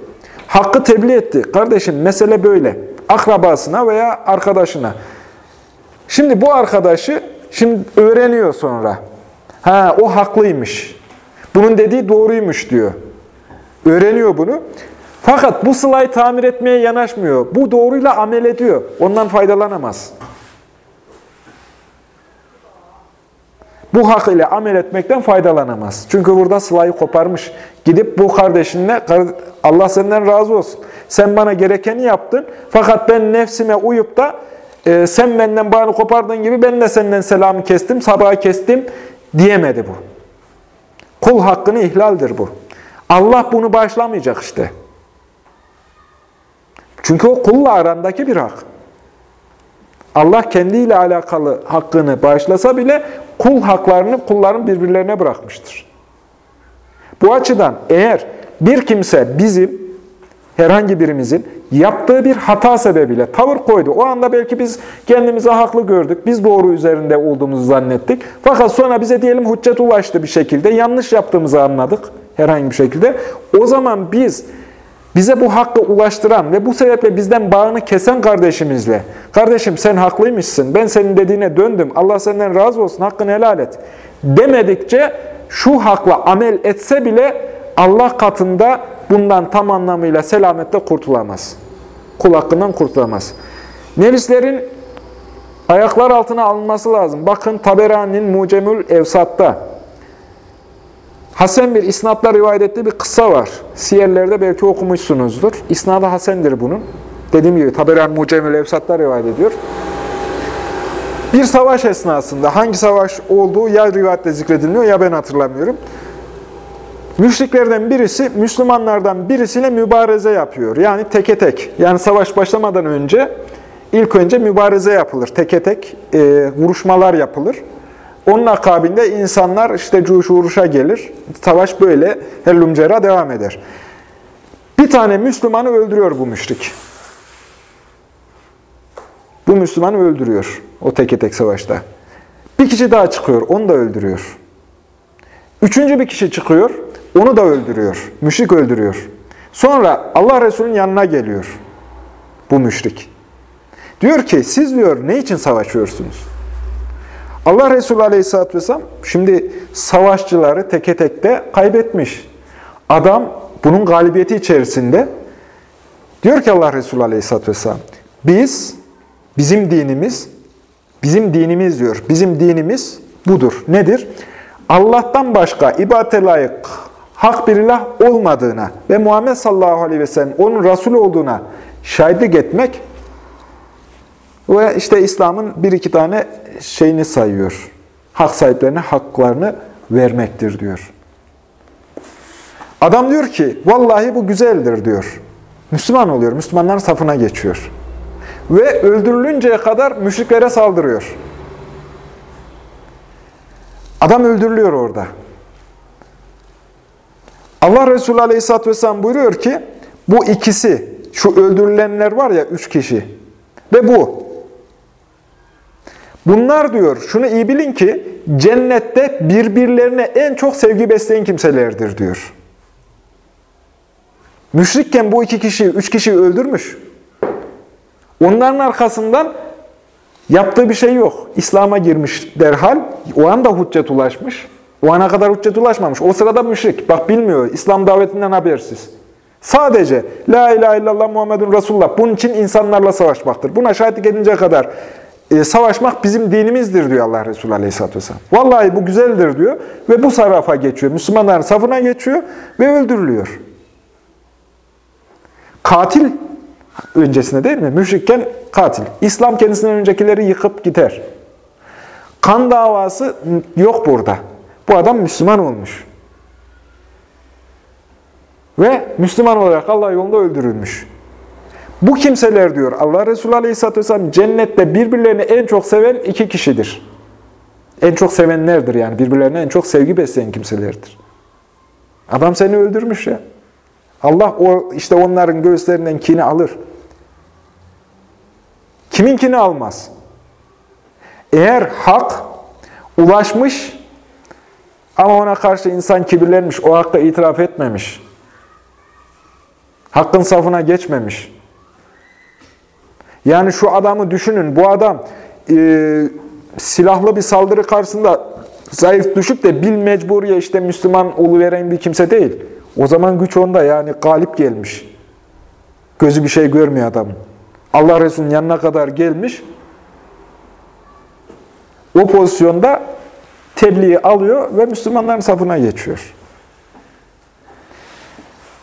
A: Hakkı tebliğ etti. Kardeşim mesele böyle. Akrabasına veya arkadaşına. Şimdi bu arkadaşı şimdi öğreniyor sonra. Ha o haklıymış. Bunun dediği doğruymuş diyor. Öğreniyor bunu. Fakat bu sılayı tamir etmeye yanaşmıyor. Bu doğruyla amel ediyor. Ondan faydalanamaz. Bu hak ile amel etmekten faydalanamaz. Çünkü burada sılayı koparmış. Gidip bu kardeşinle, Allah senden razı olsun. Sen bana gerekeni yaptın. Fakat ben nefsime uyup da e, sen benden bağını kopardığın gibi ben de senden selamı kestim, sabahı kestim diyemedi bu. Kul hakkını ihlaldir bu. Allah bunu bağışlamayacak işte. Çünkü o kulla arandaki bir hak. Allah kendiyle alakalı hakkını bağışlasa bile kul haklarını kulların birbirlerine bırakmıştır. Bu açıdan eğer bir kimse bizim, herhangi birimizin yaptığı bir hata sebebiyle tavır koydu. O anda belki biz kendimizi haklı gördük, biz doğru üzerinde olduğumuzu zannettik. Fakat sonra bize diyelim hüccet ulaştı bir şekilde, yanlış yaptığımızı anladık herhangi bir şekilde. O zaman biz bize bu hakkı ulaştıran ve bu sebeple bizden bağını kesen kardeşimizle, kardeşim sen haklıymışsın, ben senin dediğine döndüm, Allah senden razı olsun, hakkını helal et demedikçe şu hakla amel etse bile Allah katında bundan tam anlamıyla selamette kurtulamaz. Kul hakkından kurtulamaz. Nefislerin ayaklar altına alınması lazım. Bakın Taberani'nin Mucemül Evsat'ta Hasen bir isnatla rivayet ettiği bir kıssa var. Siyerlerde belki okumuşsunuzdur. İsnadı Hasen'dir bunun. Dediğim gibi Taberan Mucemül Evsat'ta rivayet ediyor. Bir savaş esnasında hangi savaş olduğu ya rivayette zikredilmiyor ya ben hatırlamıyorum. Müşriklerden birisi Müslümanlardan birisiyle mübareze yapıyor. Yani teke tek. Yani savaş başlamadan önce ilk önce mübareze yapılır. Teke tek e, vuruşmalar yapılır. Onun akabinde insanlar işte cuş vuruşa gelir. Savaş böyle hellumcera devam eder. Bir tane Müslümanı öldürüyor bu müşrik. Bu Müslümanı öldürüyor o teke tek savaşta. Bir kişi daha çıkıyor, onu da öldürüyor. Üçüncü bir kişi çıkıyor, onu da öldürüyor. Müşrik öldürüyor. Sonra Allah Resulü'nün yanına geliyor bu müşrik. Diyor ki siz diyor ne için savaşıyorsunuz? Allah Resulü Aleyhisselatü Vesselam şimdi savaşçıları teke tekte kaybetmiş. Adam bunun galibiyeti içerisinde diyor ki Allah Resulü Aleyhisselatü Vesselam biz, bizim dinimiz, bizim dinimiz diyor, bizim dinimiz budur. Nedir? Allah'tan başka ibadete layık hak bir ilah olmadığına ve Muhammed sallallahu aleyhi ve sellem onun Resulü olduğuna şahitlik etmek ve işte İslam'ın bir iki tane şeyini sayıyor. Hak sahiplerine haklarını vermektir diyor. Adam diyor ki, vallahi bu güzeldir diyor. Müslüman oluyor, Müslümanların safına geçiyor. Ve öldürülünceye kadar müşriklere saldırıyor. Adam öldürülüyor orada. Allah Resulü Aleyhisselatü Vesselam buyuruyor ki, bu ikisi, şu öldürülenler var ya üç kişi ve bu, Bunlar diyor, şunu iyi bilin ki cennette birbirlerine en çok sevgi besleyen kimselerdir diyor. Müşrikken bu iki kişi, üç kişiyi öldürmüş. Onların arkasından yaptığı bir şey yok. İslam'a girmiş derhal. O anda hüccet ulaşmış. O ana kadar hüccet ulaşmamış. O sırada müşrik. Bak bilmiyor. İslam davetinden habersiz. Sadece La ilahe illallah Muhammedun Resulullah. Bunun için insanlarla savaşmaktır. Buna şahitlik edince kadar e, savaşmak bizim dinimizdir diyor Allah Resulü Aleyhisselatü Vesselam. Vallahi bu güzeldir diyor ve bu sarafa geçiyor. Müslümanların safına geçiyor ve öldürülüyor. Katil öncesinde değil mi? Müşrikken katil. İslam kendisinden öncekileri yıkıp gider. Kan davası yok burada. Bu adam Müslüman olmuş. Ve Müslüman olarak Allah yolunda öldürülmüş. Bu kimseler diyor Allah Resulü Aleyhisselatü Vesselam cennette birbirlerini en çok seven iki kişidir. En çok sevenlerdir yani birbirlerine en çok sevgi besleyen kimselerdir. Adam seni öldürmüş ya. Allah o işte onların göğüslerinden kini alır. Kimin kini almaz? Eğer hak ulaşmış, Ama ona karşı insan kibirlenmiş, o hakkı itiraf etmemiş. Hakkın safına geçmemiş. Yani şu adamı düşünün, bu adam e, silahlı bir saldırı karşısında zayıf düşüp de bil mecburiye işte Müslüman veren bir kimse değil. O zaman güç onda yani galip gelmiş. Gözü bir şey görmüyor adamın. Allah Resulü'nün yanına kadar gelmiş. O pozisyonda tebliği alıyor ve Müslümanların safına geçiyor.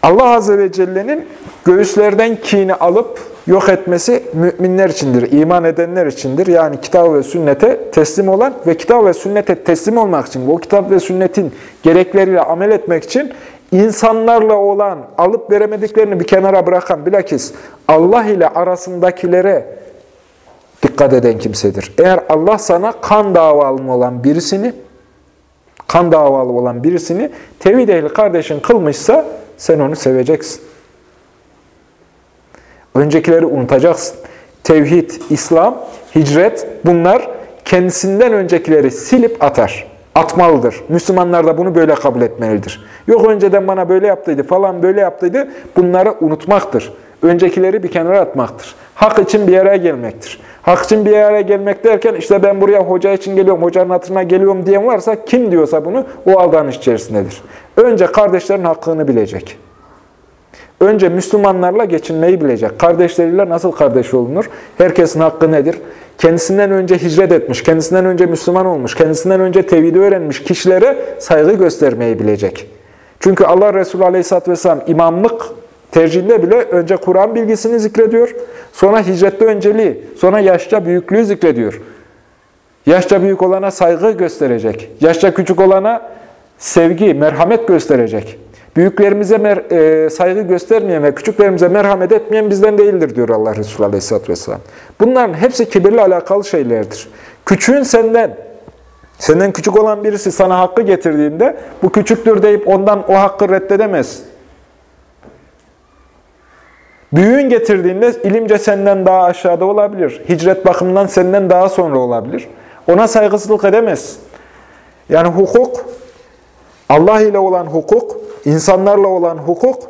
A: Allah Azze ve Celle'nin göğüslerden kini alıp yok etmesi müminler içindir, iman edenler içindir. Yani kitap ve sünnete teslim olan ve kitap ve sünnete teslim olmak için, o kitap ve sünnetin gerekleriyle amel etmek için insanlarla olan, alıp veremediklerini bir kenara bırakan bilakis Allah ile arasındakilere dikkat eden kimsedir. Eğer Allah sana kan davalı olan birisini, kan davalı olan birisini tevhid ehli kardeşin kılmışsa sen onu seveceksin. Öncekileri unutacaksın. Tevhid, İslam, hicret bunlar kendisinden öncekileri silip atar. Atmalıdır. Müslümanlar da bunu böyle kabul etmelidir. Yok önceden bana böyle yaptıydı falan böyle yaptıydı. Bunları unutmaktır. Öncekileri bir kenara atmaktır. Hak için bir yere gelmektir. Hak için bir yere gelmek derken işte ben buraya hoca için geliyorum, hocanın hatırına geliyorum diyen varsa kim diyorsa bunu o aldanış içerisindedir. Önce kardeşlerin hakkını bilecek. Önce Müslümanlarla geçinmeyi bilecek. Kardeşleriyle nasıl kardeş olunur? Herkesin hakkı nedir? Kendisinden önce hicret etmiş, kendisinden önce Müslüman olmuş, kendisinden önce tevhidi öğrenmiş kişilere saygı göstermeyi bilecek. Çünkü Allah Resulü Aleyhisselatü Vesselam imamlık tercihinde bile önce Kur'an bilgisini zikrediyor, sonra hicrette önceliği, sonra yaşça büyüklüğü zikrediyor. Yaşça büyük olana saygı gösterecek, yaşça küçük olana sevgi, merhamet gösterecek. Büyüklerimize e, saygı göstermeyen ve küçüklerimize merhamet etmeyen bizden değildir diyor Allah Resulü Aleyhisselatü Vesselam. Bunların hepsi kibirle alakalı şeylerdir. Küçüğün senden, senden küçük olan birisi sana hakkı getirdiğinde bu küçüktür deyip ondan o hakkı reddedemez. Büyüğün getirdiğinde ilimce senden daha aşağıda olabilir. Hicret bakımından senden daha sonra olabilir. Ona saygısızlık edemez. Yani hukuk, Allah ile olan hukuk, insanlarla olan hukuk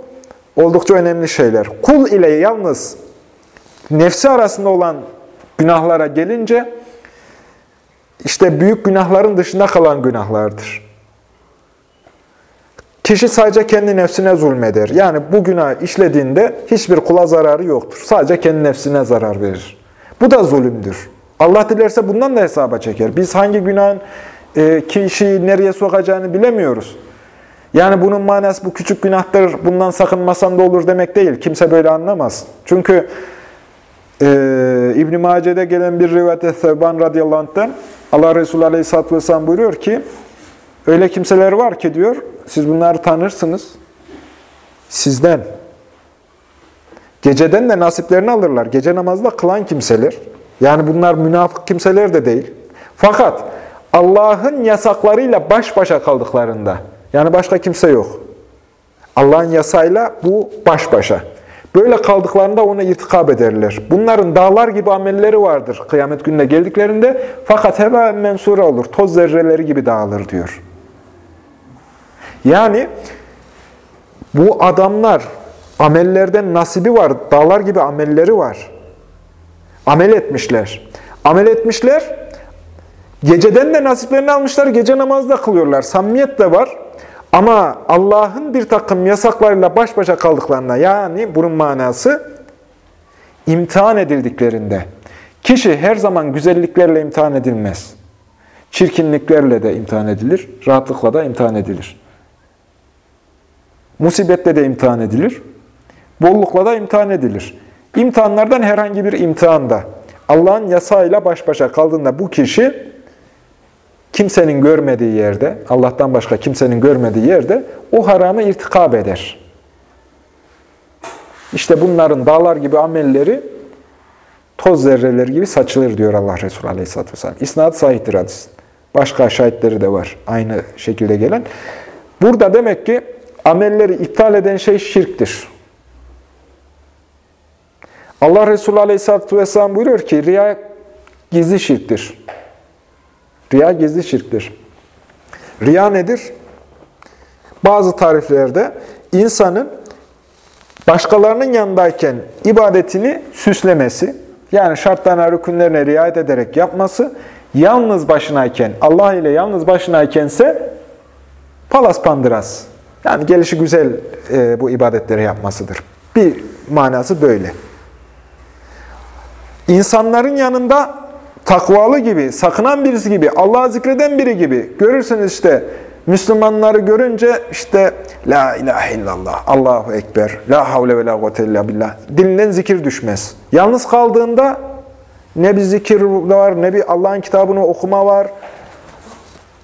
A: oldukça önemli şeyler. Kul ile yalnız nefsi arasında olan günahlara gelince işte büyük günahların dışında kalan günahlardır. Kişi sadece kendi nefsine zulmeder. Yani bu günah işlediğinde hiçbir kula zararı yoktur. Sadece kendi nefsine zarar verir. Bu da zulümdür. Allah dilerse bundan da hesaba çeker. Biz hangi günahın e, kişiyi nereye sokacağını bilemiyoruz. Yani bunun manası bu küçük günahtır, bundan sakınmasan da olur demek değil. Kimse böyle anlamaz. Çünkü e, İbn-i Mace'de gelen bir rivayette Sevban radıyallahu anh'ten Allah Resulü aleyhisselatü vesselam buyuruyor ki öyle kimseler var ki diyor siz bunları tanırsınız. Sizden. Geceden de nasiplerini alırlar. Gece namazda kılan kimseler. Yani bunlar münafık kimseler de değil. Fakat Allah'ın yasaklarıyla baş başa kaldıklarında, yani başka kimse yok. Allah'ın yasayla bu baş başa. Böyle kaldıklarında ona irtikap ederler. Bunların dağlar gibi amelleri vardır kıyamet gününe geldiklerinde. Fakat heva mensura olur. Toz zerreleri gibi dağılır diyor. Yani bu adamlar amellerden nasibi var. Dağlar gibi amelleri var. Amel etmişler. Amel etmişler. Geceden de nasiplerini almışlar. Gece namazda kılıyorlar. Samimiyet de var. Ama Allah'ın bir takım yasaklarıyla baş başa kaldıklarında yani bunun manası imtihan edildiklerinde kişi her zaman güzelliklerle imtihan edilmez. Çirkinliklerle de imtihan edilir, rahatlıkla da imtihan edilir. Musibetle de imtihan edilir, bollukla da imtihan edilir. İmtihanlardan herhangi bir imtihanda Allah'ın yasayla baş başa kaldığında bu kişi kimsenin görmediği yerde, Allah'tan başka kimsenin görmediği yerde o haramı irtikab eder. İşte bunların dağlar gibi amelleri toz zerreleri gibi saçılır diyor Allah Resulü Aleyhisselatü Vesselam. İsnat sahihtir hadis. Başka şahitleri de var aynı şekilde gelen. Burada demek ki amelleri iptal eden şey şirktir. Allah Resulü Aleyhisselatü Vesselam buyuruyor ki riya gizli şirktir. Riya gizli şirktir. Riya nedir? Bazı tariflerde insanın başkalarının yanındayken ibadetini süslemesi, yani şartlarına, rükünlerine riayet ederek yapması, yalnız başınayken, Allah ile yalnız başınaykense palas pandıras, yani gelişi güzel e, bu ibadetleri yapmasıdır. Bir manası böyle. İnsanların yanında takvalı gibi, sakınan birisi gibi, Allah'ı zikreden biri gibi görürsünüz işte Müslümanları görünce işte La ilahe illallah, Allahu Ekber, La havle ve la kuvvete illa billah. Dilinden zikir düşmez. Yalnız kaldığında ne bir zikir var, ne bir Allah'ın kitabını okuma var.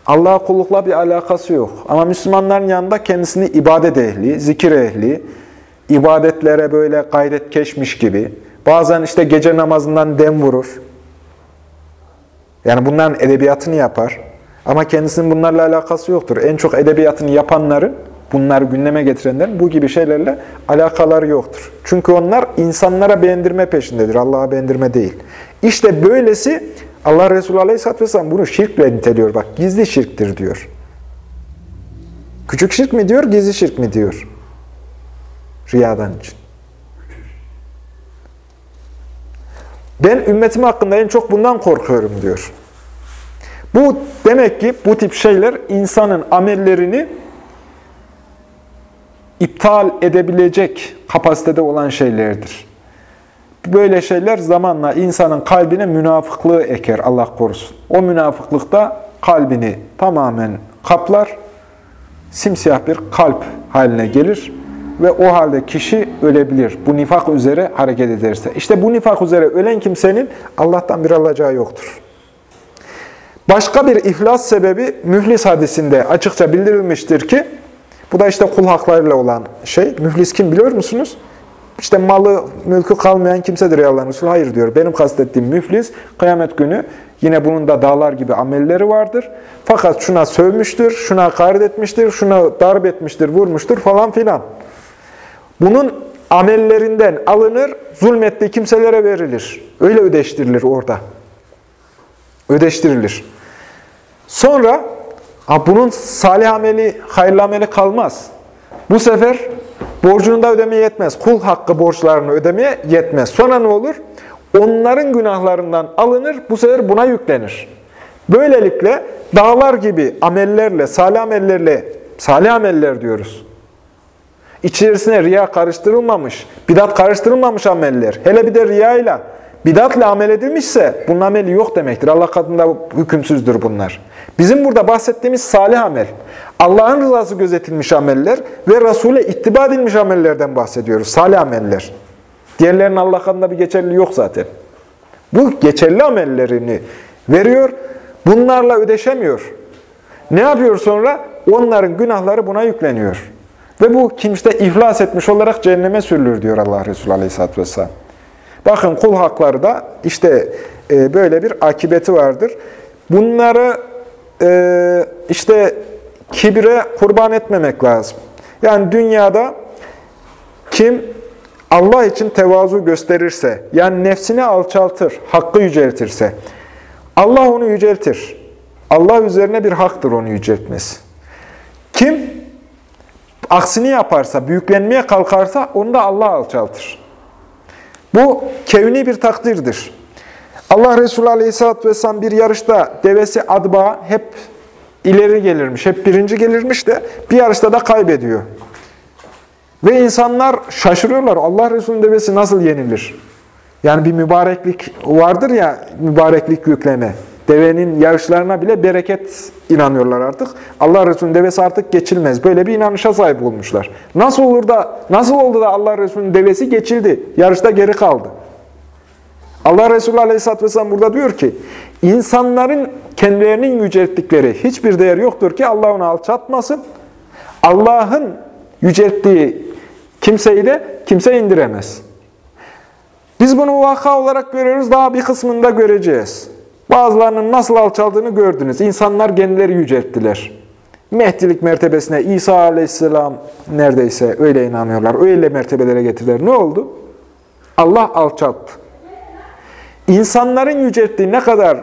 A: Allah'a kullukla bir alakası yok. Ama Müslümanların yanında kendisini ibadet ehli, zikir ehli, ibadetlere böyle gayret keşmiş gibi. Bazen işte gece namazından dem vurur. Yani bunların edebiyatını yapar. Ama kendisinin bunlarla alakası yoktur. En çok edebiyatını yapanların, bunları gündeme getirenlerin bu gibi şeylerle alakaları yoktur. Çünkü onlar insanlara beğendirme peşindedir, Allah'a beğendirme değil. İşte böylesi Allah Resulü Aleyhisselatü Vesselam bunu şirkle niteliyor. Bak gizli şirktir diyor. Küçük şirk mi diyor, gizli şirk mi diyor? Riyadan için. Ben ümmetim hakkında en çok bundan korkuyorum diyor. Bu demek ki bu tip şeyler insanın amellerini iptal edebilecek kapasitede olan şeylerdir. Böyle şeyler zamanla insanın kalbine münafıklığı eker Allah korusun. O münafıklık da kalbini tamamen kaplar, simsiyah bir kalp haline gelir ve o halde kişi ölebilir. Bu nifak üzere hareket ederse. İşte bu nifak üzere ölen kimsenin Allah'tan bir alacağı yoktur. Başka bir iflas sebebi müflis hadisinde açıkça bildirilmiştir ki, bu da işte kul haklarıyla olan şey. Müflis kim biliyor musunuz? İşte malı, mülkü kalmayan kimsedir ya Allah'ın Resulü. Hayır diyor. Benim kastettiğim müflis, kıyamet günü yine bunun da dağlar gibi amelleri vardır. Fakat şuna sövmüştür, şuna hakaret etmiştir, şuna darp etmiştir, vurmuştur falan filan. Bunun amellerinden alınır, zulmettiği kimselere verilir. Öyle ödeştirilir orada. Ödeştirilir. Sonra bunun salih ameli, hayırlı ameli kalmaz. Bu sefer borcunu da ödemeye yetmez. Kul hakkı borçlarını ödemeye yetmez. Sonra ne olur? Onların günahlarından alınır, bu sefer buna yüklenir. Böylelikle dağlar gibi amellerle, salih amellerle, salih ameller diyoruz. İçerisine riya karıştırılmamış, bidat karıştırılmamış ameller. Hele bir de riyayla, bidatla amel edilmişse bunun ameli yok demektir. Allah katında hükümsüzdür bunlar. Bizim burada bahsettiğimiz salih amel, Allah'ın rızası gözetilmiş ameller ve Resul'e ittiba edilmiş amellerden bahsediyoruz. Salih ameller. Diğerlerinin Allah katında bir geçerli yok zaten. Bu geçerli amellerini veriyor, bunlarla ödeşemiyor. Ne yapıyor sonra? Onların günahları buna yükleniyor. Ve bu kimse iflas etmiş olarak cehenneme sürülür diyor Allah Resulü Aleyhisselatü Vesselam. Bakın kul hakları da işte e, böyle bir akibeti vardır. Bunları e, işte kibre kurban etmemek lazım. Yani dünyada kim Allah için tevazu gösterirse, yani nefsini alçaltır, hakkı yüceltirse, Allah onu yüceltir. Allah üzerine bir haktır onu yüceltmesi. Kim aksini yaparsa, büyüklenmeye kalkarsa onu da Allah alçaltır. Bu kevni bir takdirdir. Allah Resulü Aleyhisselatü Vesselam bir yarışta devesi adba hep ileri gelirmiş, hep birinci gelirmiş de bir yarışta da kaybediyor. Ve insanlar şaşırıyorlar. Allah Resulü'nün devesi nasıl yenilir? Yani bir mübareklik vardır ya, mübareklik yükleme. Devenin yarışlarına bile bereket inanıyorlar artık. Allah Resulü'nün devesi artık geçilmez. Böyle bir inanışa sahip olmuşlar. Nasıl olur da, nasıl oldu da Allah Resulü'nün devesi geçildi? Yarışta geri kaldı. Allah Resulü Aleyhisselatü Vesselam burada diyor ki, insanların kendilerinin yücelttikleri hiçbir değer yoktur ki Allah onu alçatmasın. Allah'ın yücelttiği kimseyi de kimse indiremez. Biz bunu vaka olarak görüyoruz, daha bir kısmında göreceğiz. Bazılarının nasıl alçaldığını gördünüz. İnsanlar kendileri yücelttiler. Mehdilik mertebesine İsa aleyhisselam neredeyse öyle inanıyorlar. Öyle mertebelere getirdiler. Ne oldu? Allah alçalttı. İnsanların yücelttiği ne kadar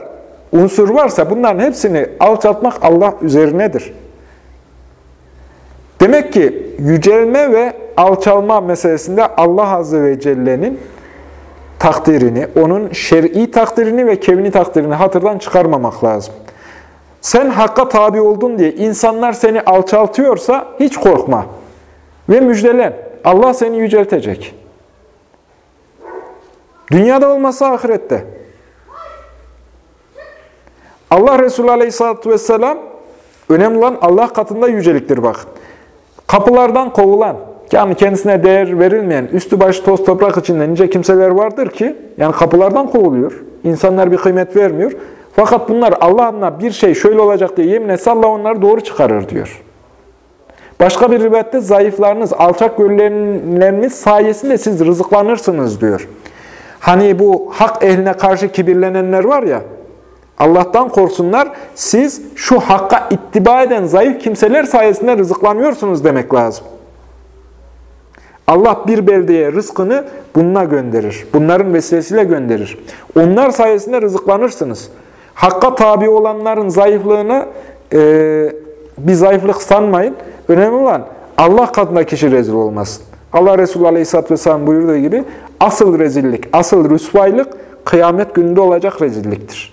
A: unsur varsa bunların hepsini alçaltmak Allah üzerinedir. Demek ki yücelme ve alçalma meselesinde Allah Azze ve Celle'nin takdirini, onun şer'i takdirini ve kevni takdirini hatırdan çıkarmamak lazım. Sen hakka tabi oldun diye insanlar seni alçaltıyorsa hiç korkma ve müjdelen. Allah seni yüceltecek. Dünyada olmasa ahirette. Allah Resulü Aleyhisselatü Vesselam önemli olan Allah katında yüceliktir bak. Kapılardan kovulan, yani kendisine değer verilmeyen, üstü başı toz toprak içinde nice kimseler vardır ki, yani kapılardan kovuluyor. İnsanlar bir kıymet vermiyor. Fakat bunlar Allah adına bir şey şöyle olacak diye yemin etse Allah onları doğru çıkarır diyor. Başka bir rivayette zayıflarınız, alçak gönülleriniz sayesinde siz rızıklanırsınız diyor. Hani bu hak ehline karşı kibirlenenler var ya, Allah'tan korksunlar, siz şu hakka ittiba eden zayıf kimseler sayesinde rızıklanıyorsunuz demek lazım. Allah bir beldeye rızkını bununla gönderir. Bunların vesilesiyle gönderir. Onlar sayesinde rızıklanırsınız. Hakka tabi olanların zayıflığını e, bir zayıflık sanmayın. Önemli olan Allah katında kişi rezil olmasın. Allah Resulü Aleyhisselatü Vesselam buyurduğu gibi asıl rezillik, asıl rüsvaylık kıyamet gününde olacak rezilliktir.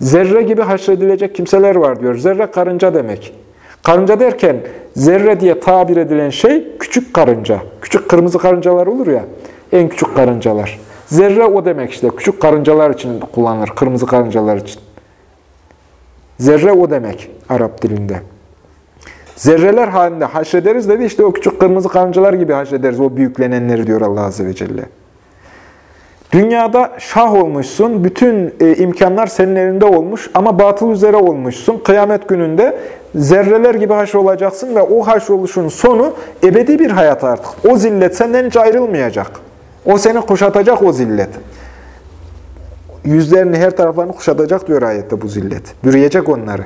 A: Zerre gibi haşredilecek kimseler var diyor. Zerre karınca demek. Karınca derken zerre diye tabir edilen şey küçük karınca. Küçük kırmızı karıncalar olur ya, en küçük karıncalar. Zerre o demek işte. Küçük karıncalar için kullanılır, kırmızı karıncalar için. Zerre o demek Arap dilinde. Zerreler halinde haşrederiz dedi. işte o küçük kırmızı karıncalar gibi haşrederiz. O büyüklenenleri diyor Allah Azze ve Celle. Dünyada şah olmuşsun, bütün e, imkanlar senin elinde olmuş ama batıl üzere olmuşsun. Kıyamet gününde zerreler gibi haş olacaksın ve o haş oluşun sonu ebedi bir hayat artık. O zillet senden hiç ayrılmayacak. O seni kuşatacak o zillet. Yüzlerini her taraflarını kuşatacak diyor ayette bu zillet. Bürüyecek onları.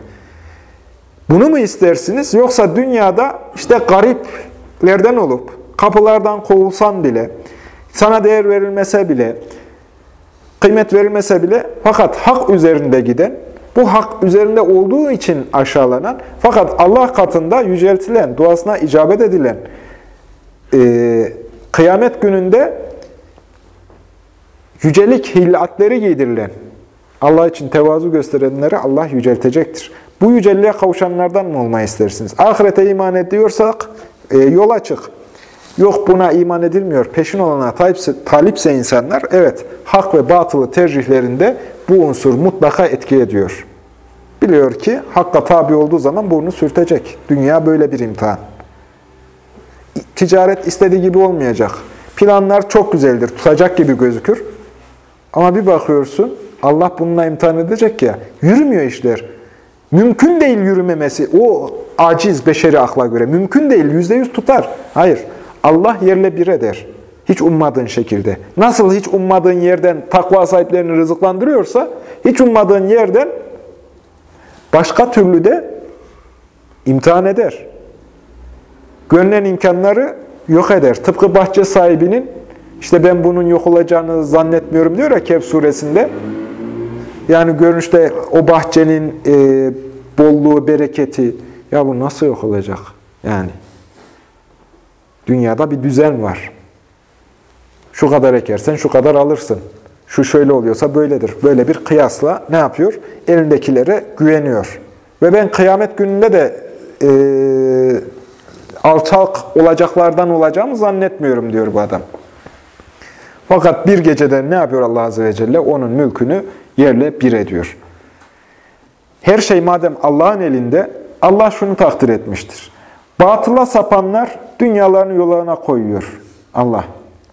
A: Bunu mu istersiniz? Yoksa dünyada işte gariplerden olup, kapılardan kovulsan bile, sana değer verilmese bile, kıymet verilmese bile, fakat hak üzerinde giden, bu hak üzerinde olduğu için aşağılanan, fakat Allah katında yüceltilen, duasına icabet edilen, e, kıyamet gününde yücelik hillatleri giydirilen, Allah için tevazu gösterenleri Allah yüceltecektir. Bu yücelliğe kavuşanlardan mı olmayı istersiniz? Ahirete iman ediyorsak e, yol açık. Yok buna iman edilmiyor, peşin olana talipse, talipse insanlar, evet hak ve batılı tercihlerinde bu unsur mutlaka etki ediyor. Biliyor ki hakka tabi olduğu zaman burnu sürtecek. Dünya böyle bir imtihan. Ticaret istediği gibi olmayacak. Planlar çok güzeldir, tutacak gibi gözükür. Ama bir bakıyorsun, Allah bununla imtihan edecek ya, yürümüyor işler. Mümkün değil yürümemesi, o aciz beşeri akla göre. Mümkün değil, yüzde yüz tutar. Hayır, Allah yerle bir eder. Hiç ummadığın şekilde. Nasıl hiç ummadığın yerden takva sahiplerini rızıklandırıyorsa, hiç ummadığın yerden başka türlü de imtihan eder. Görünen imkanları yok eder. Tıpkı bahçe sahibinin, işte ben bunun yok olacağını zannetmiyorum diyor ya Kehf suresinde. Yani görünüşte o bahçenin e, bolluğu, bereketi, ya bu nasıl yok olacak? Yani dünyada bir düzen var. Şu kadar ekersen şu kadar alırsın. Şu şöyle oluyorsa böyledir. Böyle bir kıyasla ne yapıyor? Elindekilere güveniyor. Ve ben kıyamet gününde de e, alçak olacaklardan olacağımı zannetmiyorum diyor bu adam. Fakat bir gecede ne yapıyor Allah Azze ve Celle? Onun mülkünü yerle bir ediyor. Her şey madem Allah'ın elinde, Allah şunu takdir etmiştir. Batıla sapanlar dünyalarını yoluna koyuyor Allah.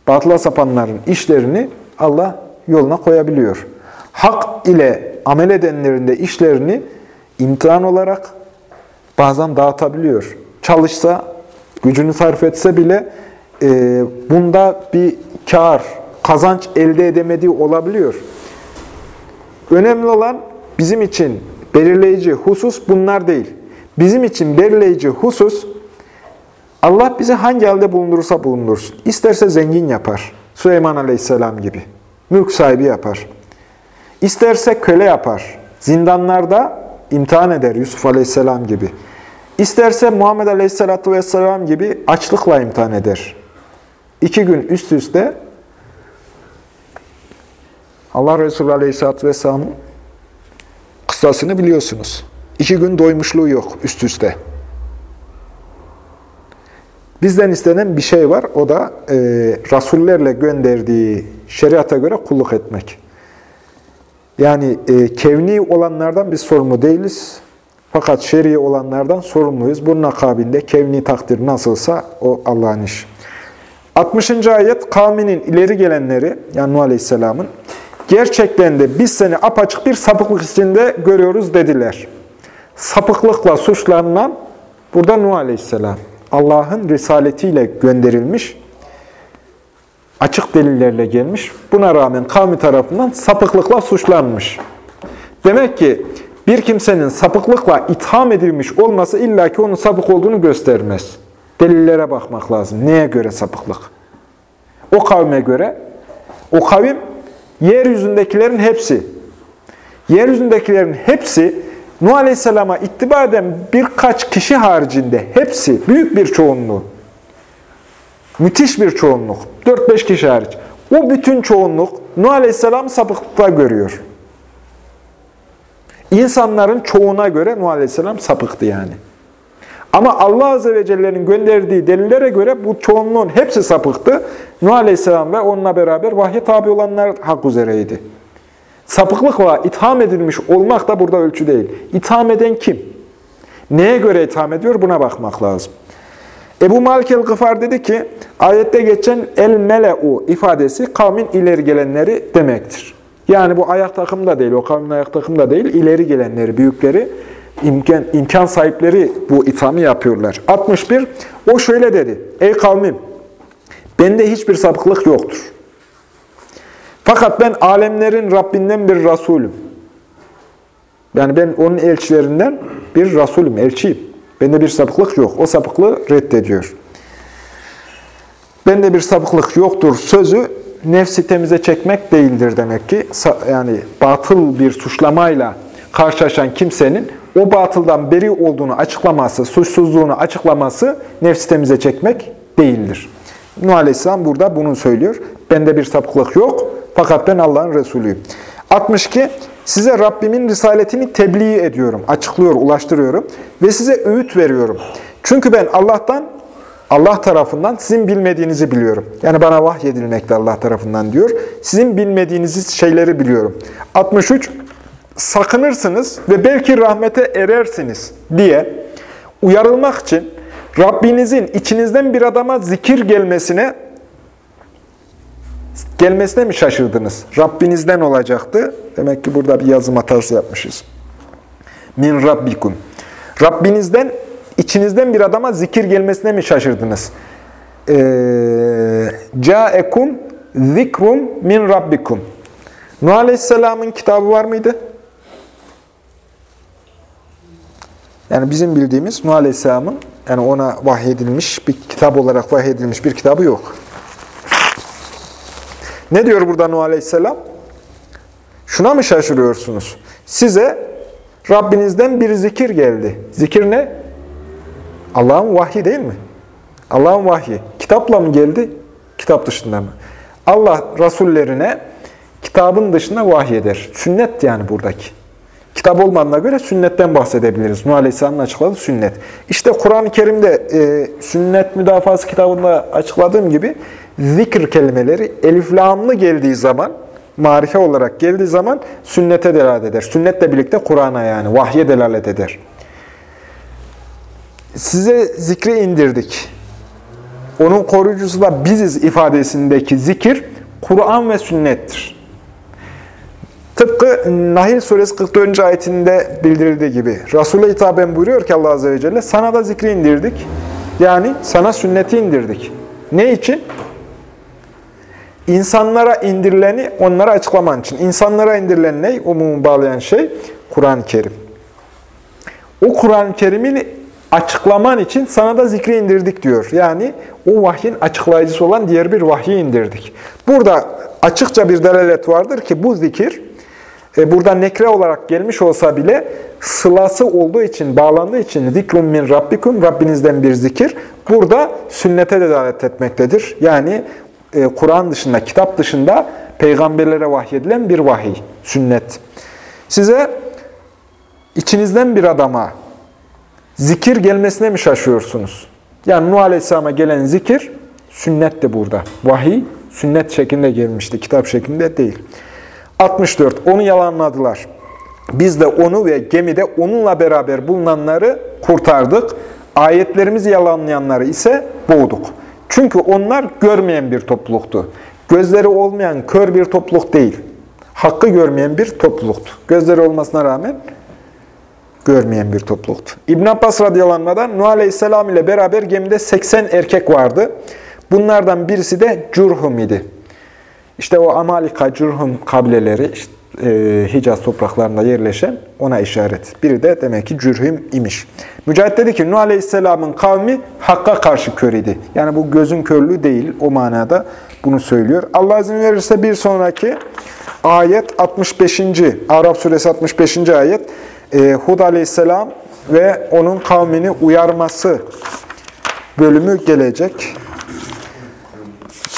A: Batıla sapanların işlerini Allah yoluna koyabiliyor. Hak ile amel edenlerin de işlerini imtihan olarak bazen dağıtabiliyor. Çalışsa, gücünü sarf etse bile e, bunda bir kar, kazanç elde edemediği olabiliyor. Önemli olan bizim için belirleyici husus bunlar değil. Bizim için belirleyici husus Allah bizi hangi halde bulundurursa bulundursun. İsterse zengin yapar. Süleyman Aleyhisselam gibi. Mülk sahibi yapar. İsterse köle yapar. Zindanlarda imtihan eder Yusuf Aleyhisselam gibi. İsterse Muhammed Aleyhisselatü Vesselam gibi açlıkla imtihan eder. İki gün üst üste Allah Resulü Aleyhisselatü Vesselam'ın kıssasını biliyorsunuz. İki gün doymuşluğu yok üst üste. Bizden istenen bir şey var. O da e, Rasullerle gönderdiği şeriata göre kulluk etmek. Yani e, kevni olanlardan biz sorumlu değiliz. Fakat şer'i olanlardan sorumluyuz. Bunun akabinde kevni takdir nasılsa o Allah'ın işi. 60. ayet kavminin ileri gelenleri, yani Nuh Aleyhisselam'ın, gerçekten de biz seni apaçık bir sapıklık içinde görüyoruz dediler. Sapıklıkla suçlanan burada Nuh Aleyhisselam. Allah'ın risaletiyle gönderilmiş, açık delillerle gelmiş. Buna rağmen kavmi tarafından sapıklıkla suçlanmış. Demek ki bir kimsenin sapıklıkla itham edilmiş olması illaki onun sapık olduğunu göstermez. Delillere bakmak lazım. Neye göre sapıklık? O kavme göre, o kavim yeryüzündekilerin hepsi. Yeryüzündekilerin hepsi Nuh Aleyhisselam'a ittiba eden birkaç kişi haricinde hepsi, büyük bir çoğunluğu, müthiş bir çoğunluk, 4-5 kişi hariç. O bütün çoğunluk Nuh Aleyhisselam sapıklıkta görüyor. İnsanların çoğuna göre Nuh Aleyhisselam sapıktı yani. Ama Allah Azze ve Celle'nin gönderdiği delillere göre bu çoğunluğun hepsi sapıktı. Nuh Aleyhisselam ve onunla beraber vahye tabi olanlar hak üzereydi. Sapıklıkla itham edilmiş olmak da burada ölçü değil. İtham eden kim? Neye göre itham ediyor? Buna bakmak lazım. Ebu Malik el-Gıfar dedi ki, ayette geçen el-mele'u ifadesi kavmin ileri gelenleri demektir. Yani bu ayak takımı da değil, o kavmin ayak takımı da değil, ileri gelenleri, büyükleri, imkan, imkan sahipleri bu ithamı yapıyorlar. 61, o şöyle dedi, ey kavmim, bende hiçbir sapıklık yoktur. Fakat ben alemlerin Rabbinden bir Resulüm. Yani ben onun elçilerinden bir Resulüm, elçiyim. Bende bir sapıklık yok. O sapıklığı reddediyor. Bende bir sapıklık yoktur sözü nefsi temize çekmek değildir demek ki. Yani batıl bir suçlamayla karşılaşan kimsenin o batıldan beri olduğunu açıklaması, suçsuzluğunu açıklaması nefsi temize çekmek değildir. Nuh Aleyhisselam burada bunu söylüyor. Bende bir sapıklık yok fakat ben Allah'ın Resulüyüm. 62. Size Rabbimin risaletini tebliğ ediyorum, açıklıyor, ulaştırıyorum ve size öğüt veriyorum. Çünkü ben Allah'tan, Allah tarafından sizin bilmediğinizi biliyorum. Yani bana vahyedilmekte Allah tarafından diyor. Sizin bilmediğiniz şeyleri biliyorum. 63. Sakınırsınız ve belki rahmete erersiniz diye uyarılmak için Rabbinizin içinizden bir adama zikir gelmesine gelmesine mi şaşırdınız? Rabbinizden olacaktı. Demek ki burada bir yazım hatası yapmışız. Min Rabbikum. Rabbinizden, içinizden bir adama zikir gelmesine mi şaşırdınız? Ee, Câekum zikrum min Rabbikum. Nuh Aleyhisselam'ın kitabı var mıydı? Yani bizim bildiğimiz Nuh Aleyhisselam'ın yani ona vahyedilmiş bir kitap olarak vahyedilmiş bir kitabı yok. Ne diyor burada Nuh Aleyhisselam? Şuna mı şaşırıyorsunuz? Size Rabbinizden bir zikir geldi. Zikir ne? Allah'ın vahyi değil mi? Allah'ın vahyi. Kitapla mı geldi? Kitap dışında mı? Allah rasullerine kitabın dışında vahiy. Sünnet yani buradaki. Kitap olmadığına göre sünnetten bahsedebiliriz. Nuh Aleyhisselam'ın açıkladığı sünnet. İşte Kur'an-ı Kerim'de e, sünnet müdafası kitabında açıkladığım gibi zikir kelimeleri eliflamlı geldiği zaman, marife olarak geldiği zaman sünnete delalet eder. Sünnetle birlikte Kur'an'a yani vahye delalet eder. Size zikri indirdik. Onun koruyucusu da biziz ifadesindeki zikir Kur'an ve sünnettir. Tıpkı Nahil suresi 44. ayetinde bildirildiği gibi. Resul'e hitaben buyuruyor ki Allah Azze ve Celle, sana da zikri indirdik. Yani sana sünneti indirdik. Ne için? İnsanlara indirileni onlara açıklaman için. İnsanlara indirilen ne? Umumu bağlayan şey Kur'an-ı Kerim. O Kur'an-ı Kerim'in açıklaman için sana da zikri indirdik diyor. Yani o vahyin açıklayıcısı olan diğer bir vahyi indirdik. Burada açıkça bir delalet vardır ki bu zikir e, burada nekre olarak gelmiş olsa bile sılası olduğu için, bağlandığı için zikrun min rabbikum, Rabbinizden bir zikir. Burada sünnete de davet etmektedir. Yani e, Kur'an dışında, kitap dışında peygamberlere vahyedilen bir vahiy, sünnet. Size içinizden bir adama zikir gelmesine mi şaşıyorsunuz? Yani Nuh Aleyhisselam'a gelen zikir, sünnet de burada. Vahiy, sünnet şeklinde gelmişti, kitap şeklinde değil. 64. Onu yalanladılar. Biz de onu ve gemide onunla beraber bulunanları kurtardık. Ayetlerimizi yalanlayanları ise boğduk. Çünkü onlar görmeyen bir topluluktu. Gözleri olmayan kör bir topluluk değil. Hakkı görmeyen bir topluluktu. Gözleri olmasına rağmen görmeyen bir topluluktu. İbn Abbas radıyallahu Nuh aleyhisselam ile beraber gemide 80 erkek vardı. Bunlardan birisi de Curhum idi. İşte o Amalika, Curhum kabileleri işte, e, Hicaz topraklarında yerleşen ona işaret. Biri de demek ki Cürhüm imiş. Mücahit dedi ki Nuh Aleyhisselam'ın kavmi Hakk'a karşı kör idi. Yani bu gözün körlüğü değil o manada bunu söylüyor. Allah izin verirse bir sonraki ayet 65. Arap suresi 65. ayet e, Hud Aleyhisselam ve onun kavmini uyarması bölümü gelecek.